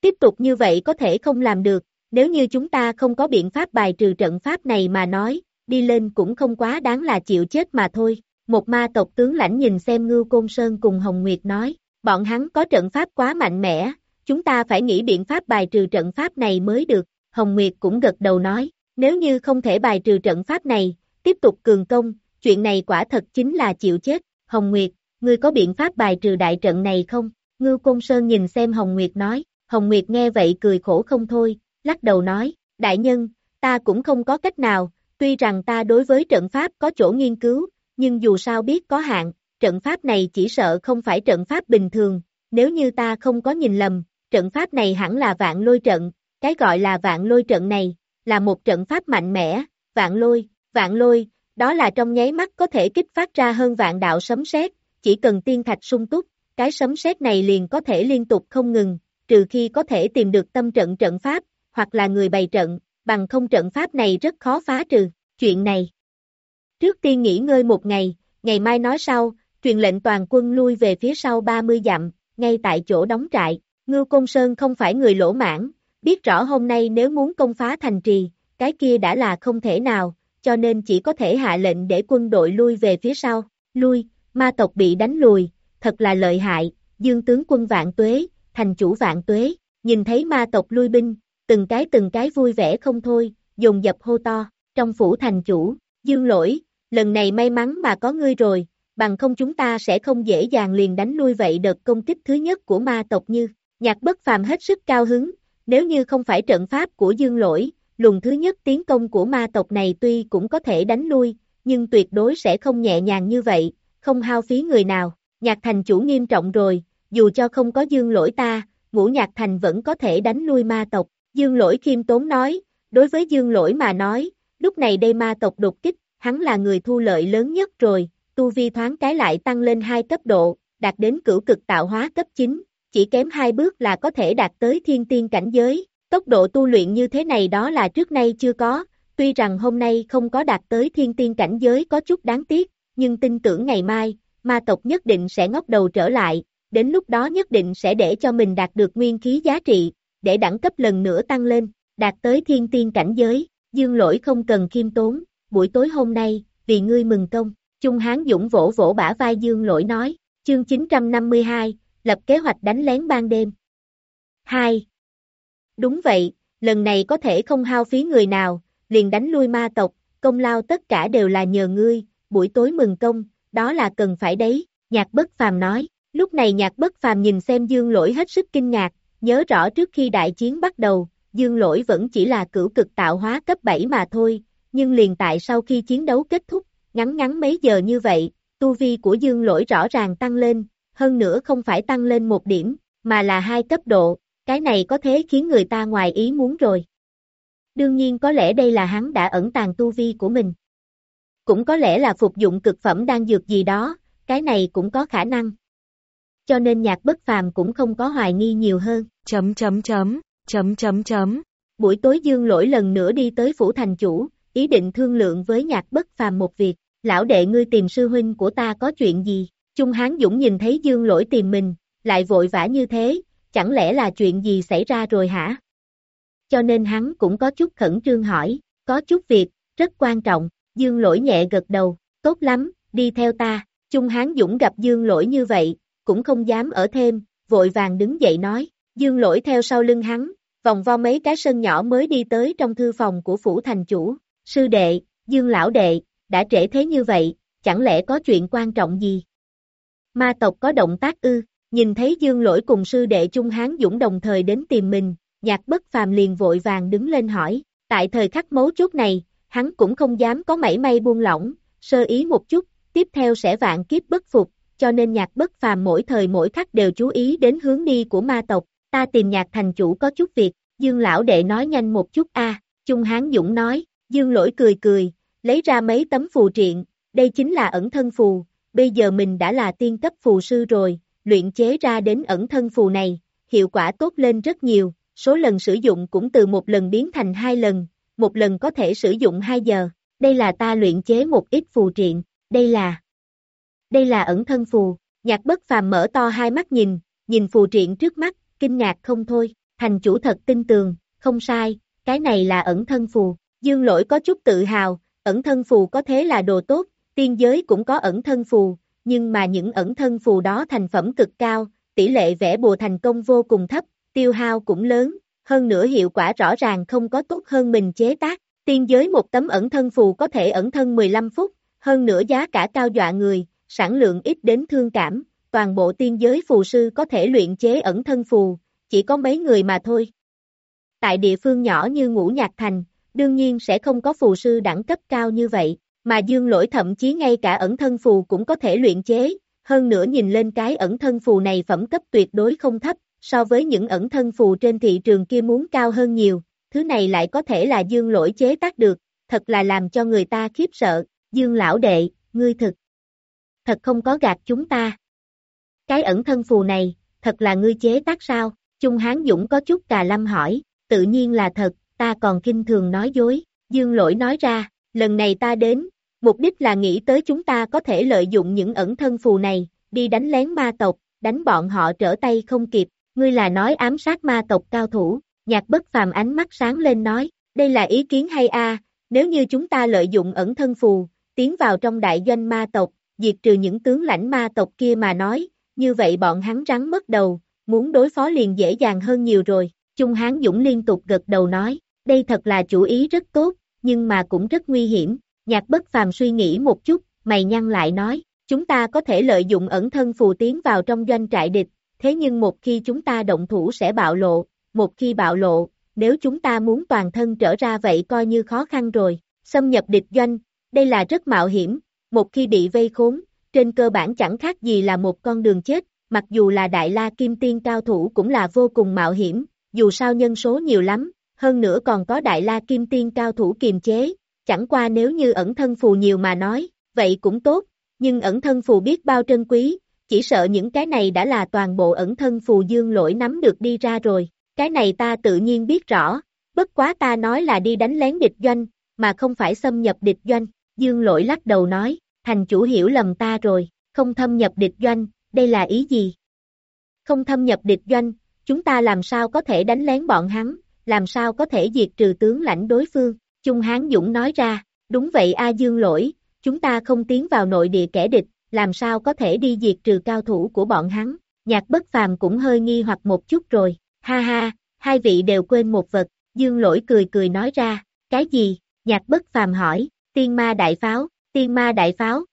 Tiếp tục như vậy có thể không làm được, nếu như chúng ta không có biện pháp bài trừ trận pháp này mà nói, đi lên cũng không quá đáng là chịu chết mà thôi. Một ma tộc tướng lãnh nhìn xem Ngưu Côn Sơn cùng Hồng Nguyệt nói, bọn hắn có trận pháp quá mạnh mẽ, chúng ta phải nghĩ biện pháp bài trừ trận pháp này mới được. Hồng Nguyệt cũng gật đầu nói, nếu như không thể bài trừ trận pháp này, tiếp tục cường công, chuyện này quả thật chính là chịu chết. Hồng Nguyệt, ngươi có biện pháp bài trừ đại trận này không? Ngưu Côn Sơn nhìn xem Hồng Nguyệt nói, Hồng Nguyệt nghe vậy cười khổ không thôi, lắc đầu nói, đại nhân, ta cũng không có cách nào, tuy rằng ta đối với trận pháp có chỗ nghiên cứu, nhưng dù sao biết có hạn, trận pháp này chỉ sợ không phải trận pháp bình thường, nếu như ta không có nhìn lầm, trận pháp này hẳn là vạn lôi trận, cái gọi là vạn lôi trận này, là một trận pháp mạnh mẽ, vạn lôi, vạn lôi, đó là trong nháy mắt có thể kích phát ra hơn vạn đạo sấm sét, chỉ cần tiên thạch sung túc, cái sấm sét này liền có thể liên tục không ngừng, trừ khi có thể tìm được tâm trận trận pháp, hoặc là người bày trận, bằng không trận pháp này rất khó phá trừ, chuyện này. Trước tiên nghỉ ngơi một ngày, ngày mai nói sau, truyền lệnh toàn quân lui về phía sau 30 dặm, ngay tại chỗ đóng trại. Ngưu Công Sơn không phải người lỗ mãn, biết rõ hôm nay nếu muốn công phá thành trì, cái kia đã là không thể nào, cho nên chỉ có thể hạ lệnh để quân đội lui về phía sau. Lui, ma tộc bị đánh lùi, thật là lợi hại, dương tướng quân vạn tuế, thành chủ vạn tuế, nhìn thấy ma tộc lui binh, từng cái từng cái vui vẻ không thôi, dùng dập hô to, trong phủ thành chủ, dương lỗi, lần này may mắn mà có ngươi rồi, bằng không chúng ta sẽ không dễ dàng liền đánh lui vậy đợt công kích thứ nhất của ma tộc như, nhạc bất phàm hết sức cao hứng, nếu như không phải trận pháp của dương lỗi, luồng thứ nhất tiến công của ma tộc này tuy cũng có thể đánh lui, nhưng tuyệt đối sẽ không nhẹ nhàng như vậy, không hao phí người nào, nhạc thành chủ nghiêm trọng rồi, dù cho không có dương lỗi ta, ngũ nhạc thành vẫn có thể đánh lui ma tộc, dương lỗi khiêm tốn nói, đối với dương lỗi mà nói, lúc này đây ma tộc đột kích, hắn là người thu lợi lớn nhất rồi, tu vi thoáng cái lại tăng lên hai cấp độ, đạt đến cửu cực tạo hóa cấp 9, chỉ kém hai bước là có thể đạt tới thiên tiên cảnh giới, tốc độ tu luyện như thế này đó là trước nay chưa có, tuy rằng hôm nay không có đạt tới thiên tiên cảnh giới có chút đáng tiếc, nhưng tin tưởng ngày mai, ma tộc nhất định sẽ ngóc đầu trở lại, đến lúc đó nhất định sẽ để cho mình đạt được nguyên khí giá trị, để đẳng cấp lần nữa tăng lên, đạt tới thiên tiên cảnh giới, dương lỗi không cần khiêm tốn, buổi tối hôm nay, vì ngươi mừng công, Trung Hán Dũng vỗ vỗ bả vai dương lỗi nói, chương 952, lập kế hoạch đánh lén ban đêm. 2. Đúng vậy, lần này có thể không hao phí người nào, liền đánh lui ma tộc, công lao tất cả đều là nhờ ngươi, buổi tối mừng công, đó là cần phải đấy, nhạc bất phàm nói. Lúc này nhạc bất phàm nhìn xem dương lỗi hết sức kinh ngạc, nhớ rõ trước khi đại chiến bắt đầu, dương lỗi vẫn chỉ là cửu cực tạo hóa cấp 7 mà thôi, nhưng liền tại sau khi chiến đấu kết thúc, ngắn ngắn mấy giờ như vậy, tu vi của dương lỗi rõ ràng tăng lên, hơn nữa không phải tăng lên một điểm, mà là hai cấp độ, cái này có thế khiến người ta ngoài ý muốn rồi. Đương nhiên có lẽ đây là hắn đã ẩn tàng tu vi của mình. Cũng có lẽ là phục dụng cực phẩm đang dược gì đó, cái này cũng có khả năng. Cho nên nhạc bất phàm cũng không có hoài nghi nhiều hơn. Chấm chấm chấm, chấm chấm chấm. Buổi tối dương lỗi lần nữa đi tới phủ thành chủ, ý định thương lượng với nhạc bất phàm một việc. Lão đệ ngươi tìm sư huynh của ta có chuyện gì? Trung Hán Dũng nhìn thấy dương lỗi tìm mình, lại vội vã như thế, chẳng lẽ là chuyện gì xảy ra rồi hả? Cho nên hắn cũng có chút khẩn trương hỏi, có chút việc, rất quan trọng, dương lỗi nhẹ gật đầu, tốt lắm, đi theo ta, Trung Hán Dũng gặp dương lỗi như vậy, cũng không dám ở thêm, vội vàng đứng dậy nói, dương lỗi theo sau lưng hắn, vòng vo mấy cái sân nhỏ mới đi tới trong thư phòng của phủ thành chủ, sư đệ, dương lão đệ, đã trễ thế như vậy, chẳng lẽ có chuyện quan trọng gì? Ma tộc có động tác ư, nhìn thấy dương lỗi cùng sư đệ Trung Hán Dũng đồng thời đến tìm mình, nhạc bất phàm liền vội vàng đứng lên hỏi, tại thời khắc mấu chốt này, hắn cũng không dám có mảy may buông lỏng, sơ ý một chút, tiếp theo sẽ vạn kiếp bất phục, cho nên nhạc bất phàm mỗi thời mỗi khắc đều chú ý đến hướng đi của ma tộc, ta tìm nhạc thành chủ có chút việc, dương lão đệ nói nhanh một chút a. Trung Hán Dũng nói, dương lỗi cười cười, lấy ra mấy tấm phù triện, đây chính là ẩn thân phù, bây giờ mình đã là tiên cấp phù sư rồi, luyện chế ra đến ẩn thân phù này, hiệu quả tốt lên rất nhiều, số lần sử dụng cũng từ một lần biến thành hai lần, một lần có thể sử dụng 2 giờ, đây là ta luyện chế một ít phù triện, đây là đây là ẩn thân phù, nhạc bất phàm mở to hai mắt nhìn, nhìn phù triện trước mắt, kinh ngạc không thôi, thành chủ thật tin tường, không sai, cái này là ẩn thân phù, dương lỗi có chút tự hào, ẩn thân phù có thế là đồ tốt, tiên giới cũng có ẩn thân phù, nhưng mà những ẩn thân phù đó thành phẩm cực cao, tỷ lệ vẽ bùa thành công vô cùng thấp, tiêu hao cũng lớn, hơn nữa hiệu quả rõ ràng không có tốt hơn mình chế tác, tiên giới một tấm ẩn thân phù có thể ẩn thân 15 phút, hơn nữa giá cả cao dọa người, sản lượng ít đến thương cảm, toàn bộ tiên giới phù sư có thể luyện chế ẩn thân phù, chỉ có mấy người mà thôi. Tại địa phương nhỏ như ngũ nhạc thành, đương nhiên sẽ không có phù sư đẳng cấp cao như vậy, mà dương lỗi thậm chí ngay cả ẩn thân phù cũng có thể luyện chế, hơn nữa nhìn lên cái ẩn thân phù này phẩm cấp tuyệt đối không thấp, so với những ẩn thân phù trên thị trường kia muốn cao hơn nhiều, thứ này lại có thể là dương lỗi chế tác được, thật là làm cho người ta khiếp sợ, dương lão đệ, ngươi thực. Thật không có gạt chúng ta. Cái ẩn thân phù này, thật là ngươi chế tác sao? Trung Hán Dũng có chút cà lâm hỏi, tự nhiên là thật, ta còn kinh thường nói dối, dương lỗi nói ra, lần này ta đến, Mục đích là nghĩ tới chúng ta có thể lợi dụng những ẩn thân phù này, đi đánh lén ma tộc, đánh bọn họ trở tay không kịp, ngươi là nói ám sát ma tộc cao thủ, nhạc bất phàm ánh mắt sáng lên nói, đây là ý kiến hay a nếu như chúng ta lợi dụng ẩn thân phù, tiến vào trong đại doanh ma tộc, diệt trừ những tướng lãnh ma tộc kia mà nói, như vậy bọn hắn rắn mất đầu, muốn đối phó liền dễ dàng hơn nhiều rồi, Trung Hán Dũng liên tục gật đầu nói, đây thật là chủ ý rất tốt, nhưng mà cũng rất nguy hiểm, nhạc bất phàm suy nghĩ một chút, mày nhăn lại nói, chúng ta có thể lợi dụng ẩn thân phù tiến vào trong doanh trại địch, thế nhưng một khi chúng ta động thủ sẽ bạo lộ, một khi bạo lộ, nếu chúng ta muốn toàn thân trở ra vậy coi như khó khăn rồi, xâm nhập địch doanh, đây là rất mạo hiểm, một khi bị vây khốn, trên cơ bản chẳng khác gì là một con đường chết, mặc dù là đại la kim tiên cao thủ cũng là vô cùng mạo hiểm, dù sao nhân số nhiều lắm, hơn nữa còn có đại la kim tiên cao thủ kiềm chế, chẳng qua nếu như ẩn thân phù nhiều mà nói, vậy cũng tốt, nhưng ẩn thân phù biết bao trân quý, chỉ sợ những cái này đã là toàn bộ ẩn thân phù dương lỗi nắm được đi ra rồi, cái này ta tự nhiên biết rõ, bất quá ta nói là đi đánh lén địch doanh, mà không phải xâm nhập địch doanh, dương lỗi lắc đầu nói, thành chủ hiểu lầm ta rồi, không thâm nhập địch doanh, đây là ý gì? Không thâm nhập địch doanh, chúng ta làm sao có thể đánh lén bọn hắn, làm sao có thể diệt trừ tướng lãnh đối phương, Trung Hán Dũng nói ra, đúng vậy A Dương lỗi, chúng ta không tiến vào nội địa kẻ địch, làm sao có thể đi diệt trừ cao thủ của bọn hắn, nhạc bất phàm cũng hơi nghi hoặc một chút rồi, ha ha, hai vị đều quên một vật, Dương lỗi cười cười nói ra, cái gì, nhạc bất phàm hỏi, tiên ma đại pháo, tiên ma đại pháo,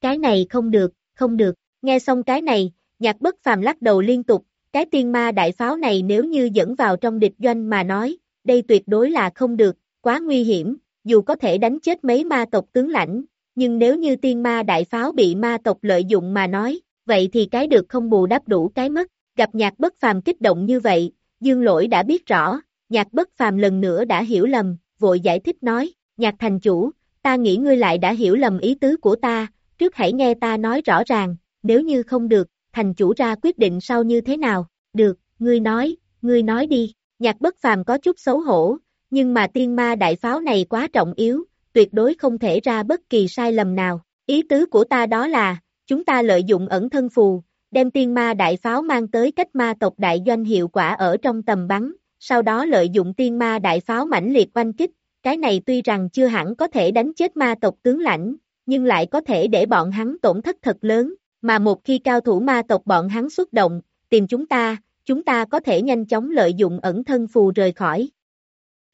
cái này không được, không được, nghe xong cái này, nhạc bất phàm lắc đầu liên tục, cái tiên ma đại pháo này nếu như dẫn vào trong địch doanh mà nói, đây tuyệt đối là không được, quá nguy hiểm, dù có thể đánh chết mấy ma tộc tướng lãnh, nhưng nếu như tiên ma đại pháo bị ma tộc lợi dụng mà nói, vậy thì cái được không bù đắp đủ cái mất, gặp nhạc bất phàm kích động như vậy, dương lỗi đã biết rõ, nhạc bất phàm lần nữa đã hiểu lầm, vội giải thích nói, nhạc thành chủ, ta nghĩ ngươi lại đã hiểu lầm ý tứ của ta, trước hãy nghe ta nói rõ ràng, nếu như không được, thành chủ ra quyết định sau như thế nào, được, ngươi nói, ngươi nói đi, nhạc bất phàm có chút xấu hổ, nhưng mà tiên ma đại pháo này quá trọng yếu, tuyệt đối không thể ra bất kỳ sai lầm nào, ý tứ của ta đó là, chúng ta lợi dụng ẩn thân phù, đem tiên ma đại pháo mang tới cách ma tộc đại doanh hiệu quả ở trong tầm bắn, sau đó lợi dụng tiên ma đại pháo mãnh liệt oanh kích, cái này tuy rằng chưa hẳn có thể đánh chết ma tộc tướng lãnh, nhưng lại có thể để bọn hắn tổn thất thật lớn, mà một khi cao thủ ma tộc bọn hắn xuất động, tìm chúng ta, chúng ta có thể nhanh chóng lợi dụng ẩn thân phù rời khỏi.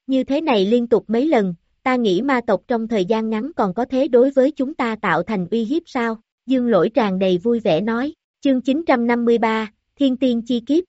Như thế này liên tục mấy lần, ta nghĩ ma tộc trong thời gian ngắn còn có thế đối với chúng ta tạo thành uy hiếp sao? Dương lỗi tràn đầy vui vẻ nói, chương 953, Thiên Tiên Chi Kiếp.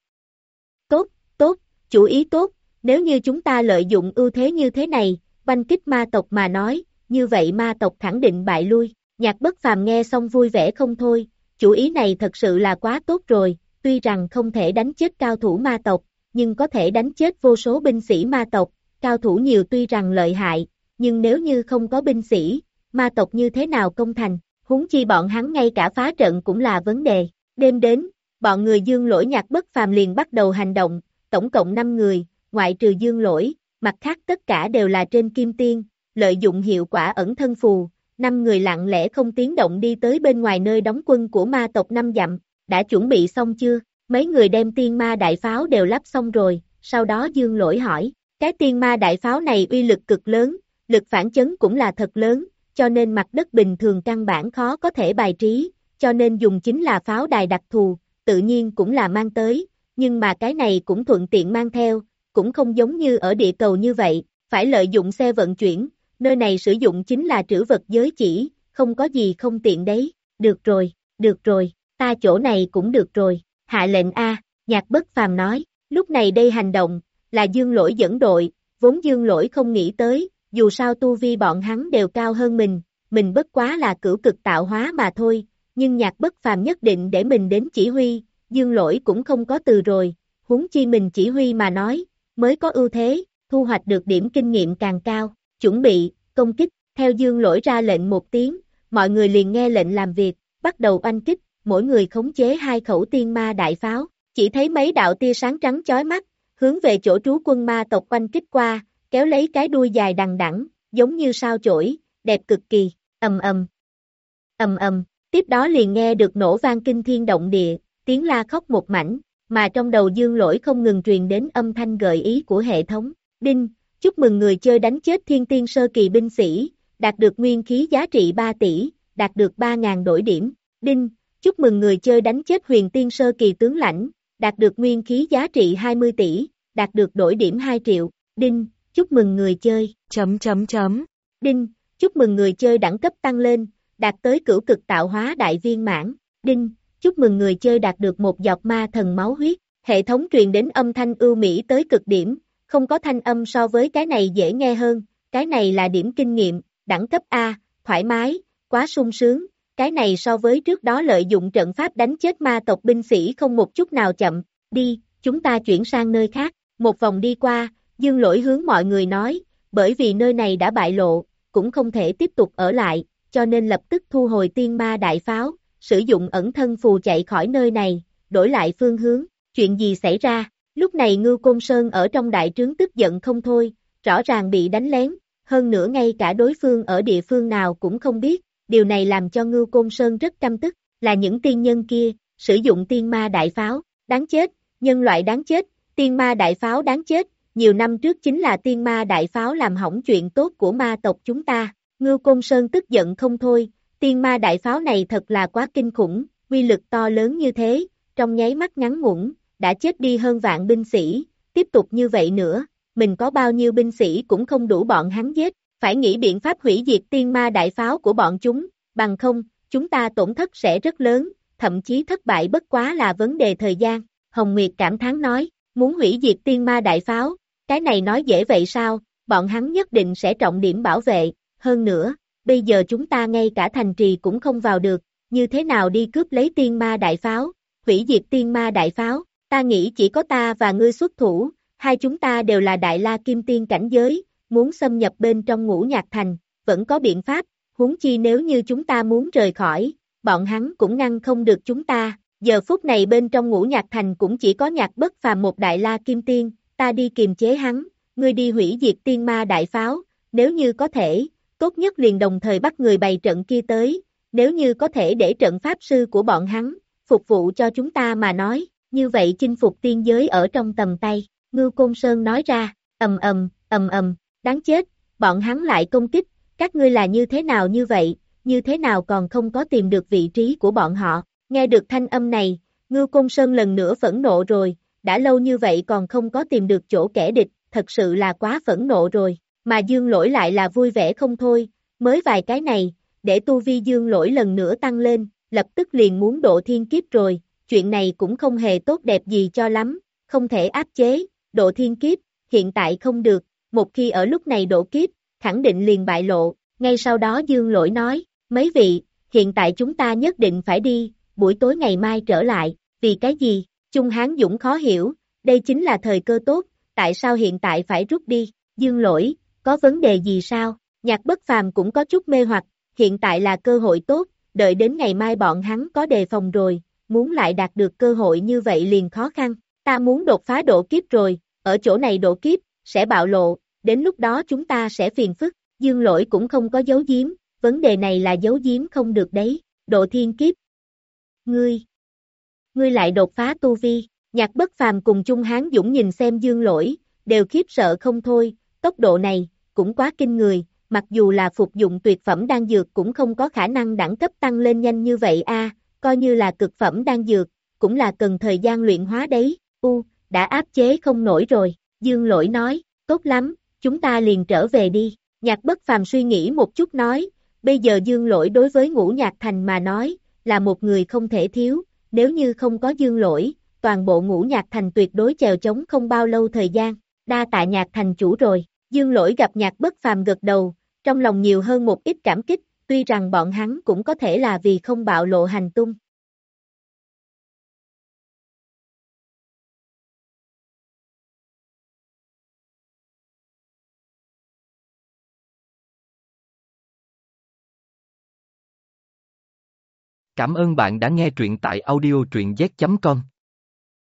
Tốt, tốt, chủ ý tốt, nếu như chúng ta lợi dụng ưu thế như thế này, banh kích ma tộc mà nói, như vậy ma tộc khẳng định bại lui, nhạc bất phàm nghe xong vui vẻ không thôi, chủ ý này thật sự là quá tốt rồi, tuy rằng không thể đánh chết cao thủ ma tộc, nhưng có thể đánh chết vô số binh sĩ ma tộc, cao thủ nhiều tuy rằng lợi hại, nhưng nếu như không có binh sĩ, ma tộc như thế nào công thành, huống chi bọn hắn ngay cả phá trận cũng là vấn đề. Đêm đến, bọn người dương lỗi nhạc bất phàm liền bắt đầu hành động, tổng cộng 5 người, ngoại trừ dương lỗi, mặt khác tất cả đều là trên kim tiên, lợi dụng hiệu quả ẩn thân phù, năm người lặng lẽ không tiếng động đi tới bên ngoài nơi đóng quân của ma tộc năm dặm, đã chuẩn bị xong chưa? Mấy người đem tiên ma đại pháo đều lắp xong rồi, sau đó dương lỗi hỏi, cái tiên ma đại pháo này uy lực cực lớn, lực phản chấn cũng là thật lớn, cho nên mặt đất bình thường căn bản khó có thể bài trí, cho nên dùng chính là pháo đài đặc thù, tự nhiên cũng là mang tới, nhưng mà cái này cũng thuận tiện mang theo, cũng không giống như ở địa cầu như vậy, phải lợi dụng xe vận chuyển, nơi này sử dụng chính là trữ vật giới chỉ, không có gì không tiện đấy, được rồi, được rồi, ta chỗ này cũng được rồi, hạ lệnh A, nhạc bất phàm nói, lúc này đây hành động, là dương lỗi dẫn đội, vốn dương lỗi không nghĩ tới, dù sao tu vi bọn hắn đều cao hơn mình, mình bất quá là cửu cực tạo hóa mà thôi, nhưng nhạc bất phàm nhất định để mình đến chỉ huy, dương lỗi cũng không có từ rồi, huống chi mình chỉ huy mà nói, mới có ưu thế, thu hoạch được điểm kinh nghiệm càng cao, chuẩn bị, công kích, theo dương lỗi ra lệnh một tiếng, mọi người liền nghe lệnh làm việc, bắt đầu oanh kích, mỗi người khống chế hai khẩu tiên ma đại pháo, chỉ thấy mấy đạo tia sáng trắng chói mắt, hướng về chỗ trú quân ma tộc oanh kích qua, kéo lấy cái đuôi dài đằng đẵng, giống như sao chổi, đẹp cực kỳ. ầm ầm, ầm ầm, tiếp đó liền nghe được nổ vang kinh thiên động địa, tiếng la khóc một mảnh, mà trong đầu dương lỗi không ngừng truyền đến âm thanh gợi ý của hệ thống. Đinh, chúc mừng người chơi đánh chết thiên tiên sơ kỳ binh sĩ, đạt được nguyên khí giá trị 3 tỷ, đạt được 3.000 đổi điểm. Đinh, chúc mừng người chơi đánh chết huyền tiên sơ kỳ tướng lãnh, đạt được nguyên khí giá trị 20 tỷ, đạt được đổi điểm 2 triệu. Đinh, chúc mừng người chơi. Chấm chấm chấm. Đinh, chúc mừng người chơi đẳng cấp tăng lên, đạt tới cửu cực tạo hóa đại viên mãn. Đinh, chúc mừng người chơi đạt được một giọt ma thần máu huyết. Hệ thống truyền đến âm thanh ưu mỹ tới cực điểm, không có thanh âm so với cái này dễ nghe hơn, cái này là điểm kinh nghiệm, đẳng cấp A, thoải mái, quá sung sướng, cái này so với trước đó lợi dụng trận pháp đánh chết ma tộc binh sĩ không một chút nào chậm, đi, chúng ta chuyển sang nơi khác, một vòng đi qua, dương lỗi hướng mọi người nói, bởi vì nơi này đã bại lộ, cũng không thể tiếp tục ở lại, cho nên lập tức thu hồi tiên ma đại pháo, sử dụng ẩn thân phù chạy khỏi nơi này, đổi lại phương hướng, chuyện gì xảy ra, lúc này Ngưu Côn Sơn ở trong đại trướng tức giận không thôi, rõ ràng bị đánh lén, hơn nữa ngay cả đối phương ở địa phương nào cũng không biết, điều này làm cho Ngưu Côn Sơn rất căm tức, là những tiên nhân kia, sử dụng tiên ma đại pháo, đáng chết, nhân loại đáng chết, tiên ma đại pháo đáng chết, nhiều năm trước chính là tiên ma đại pháo làm hỏng chuyện tốt của ma tộc chúng ta, Ngưu Côn Sơn tức giận không thôi, tiên ma đại pháo này thật là quá kinh khủng, quy lực to lớn như thế, trong nháy mắt ngắn ngủn, đã chết đi hơn vạn binh sĩ, tiếp tục như vậy nữa, mình có bao nhiêu binh sĩ cũng không đủ bọn hắn giết, phải nghĩ biện pháp hủy diệt tiên ma đại pháo của bọn chúng, bằng không, chúng ta tổn thất sẽ rất lớn, thậm chí thất bại bất quá là vấn đề thời gian. Hồng Nguyệt cảm thán nói, muốn hủy diệt tiên ma đại pháo, cái này nói dễ vậy sao, bọn hắn nhất định sẽ trọng điểm bảo vệ, hơn nữa, bây giờ chúng ta ngay cả thành trì cũng không vào được, như thế nào đi cướp lấy tiên ma đại pháo, hủy diệt tiên ma đại pháo, ta nghĩ chỉ có ta và ngươi xuất thủ, hai chúng ta đều là đại la kim tiên cảnh giới, muốn xâm nhập bên trong ngũ nhạc thành, vẫn có biện pháp, huống chi nếu như chúng ta muốn rời khỏi, bọn hắn cũng ngăn không được chúng ta, giờ phút này bên trong ngũ nhạc thành cũng chỉ có nhạc bất phàm một đại la kim tiên, ta đi kiềm chế hắn, ngươi đi hủy diệt tiên ma đại pháo, nếu như có thể, tốt nhất liền đồng thời bắt người bày trận kia tới, nếu như có thể để trận pháp sư của bọn hắn, phục vụ cho chúng ta mà nói, như vậy chinh phục tiên giới ở trong tầm tay, Ngưu Côn Sơn nói ra, ầm ầm, ầm ầm, đáng chết, bọn hắn lại công kích, các ngươi là như thế nào như vậy, như thế nào còn không có tìm được vị trí của bọn họ, nghe được thanh âm này, Ngưu Côn Sơn lần nữa phẫn nộ rồi, đã lâu như vậy còn không có tìm được chỗ kẻ địch, thật sự là quá phẫn nộ rồi, mà dương lỗi lại là vui vẻ không thôi, mới vài cái này, để tu vi dương lỗi lần nữa tăng lên, lập tức liền muốn độ thiên kiếp rồi, chuyện này cũng không hề tốt đẹp gì cho lắm, không thể áp chế, độ thiên kiếp, hiện tại không được, một khi ở lúc này độ kiếp, khẳng định liền bại lộ, ngay sau đó dương lỗi nói, mấy vị, hiện tại chúng ta nhất định phải đi, buổi tối ngày mai trở lại, vì cái gì, Trung Hán Dũng khó hiểu, đây chính là thời cơ tốt, tại sao hiện tại phải rút đi, dương lỗi, có vấn đề gì sao, nhạc bất phàm cũng có chút mê hoặc, hiện tại là cơ hội tốt, đợi đến ngày mai bọn hắn có đề phòng rồi, muốn lại đạt được cơ hội như vậy liền khó khăn, ta muốn đột phá độ kiếp rồi, ở chỗ này độ kiếp, sẽ bạo lộ, đến lúc đó chúng ta sẽ phiền phức, dương lỗi cũng không có dấu giếm, vấn đề này là dấu giếm không được đấy, độ thiên kiếp. Ngươi, ngươi lại đột phá tu vi, nhạc bất phàm cùng chung hán dũng nhìn xem dương lỗi, đều khiếp sợ không thôi, tốc độ này, cũng quá kinh người, mặc dù là phục dụng tuyệt phẩm đan dược cũng không có khả năng đẳng cấp tăng lên nhanh như vậy a coi như là cực phẩm đan dược, cũng là cần thời gian luyện hóa đấy, u, đã áp chế không nổi rồi, dương lỗi nói, tốt lắm, chúng ta liền trở về đi, nhạc bất phàm suy nghĩ một chút nói, bây giờ dương lỗi đối với ngũ nhạc thành mà nói, là một người không thể thiếu, nếu như không có dương lỗi, toàn bộ ngũ nhạc thành tuyệt đối chèo chống không bao lâu thời gian, đa tạ nhạc thành chủ rồi, dương lỗi gặp nhạc bất phàm gật đầu, trong lòng nhiều hơn một ít cảm kích, tuy rằng bọn hắn cũng có thể là vì không bạo lộ hành tung. Cảm ơn bạn đã nghe truyện tại audio truyện z.com.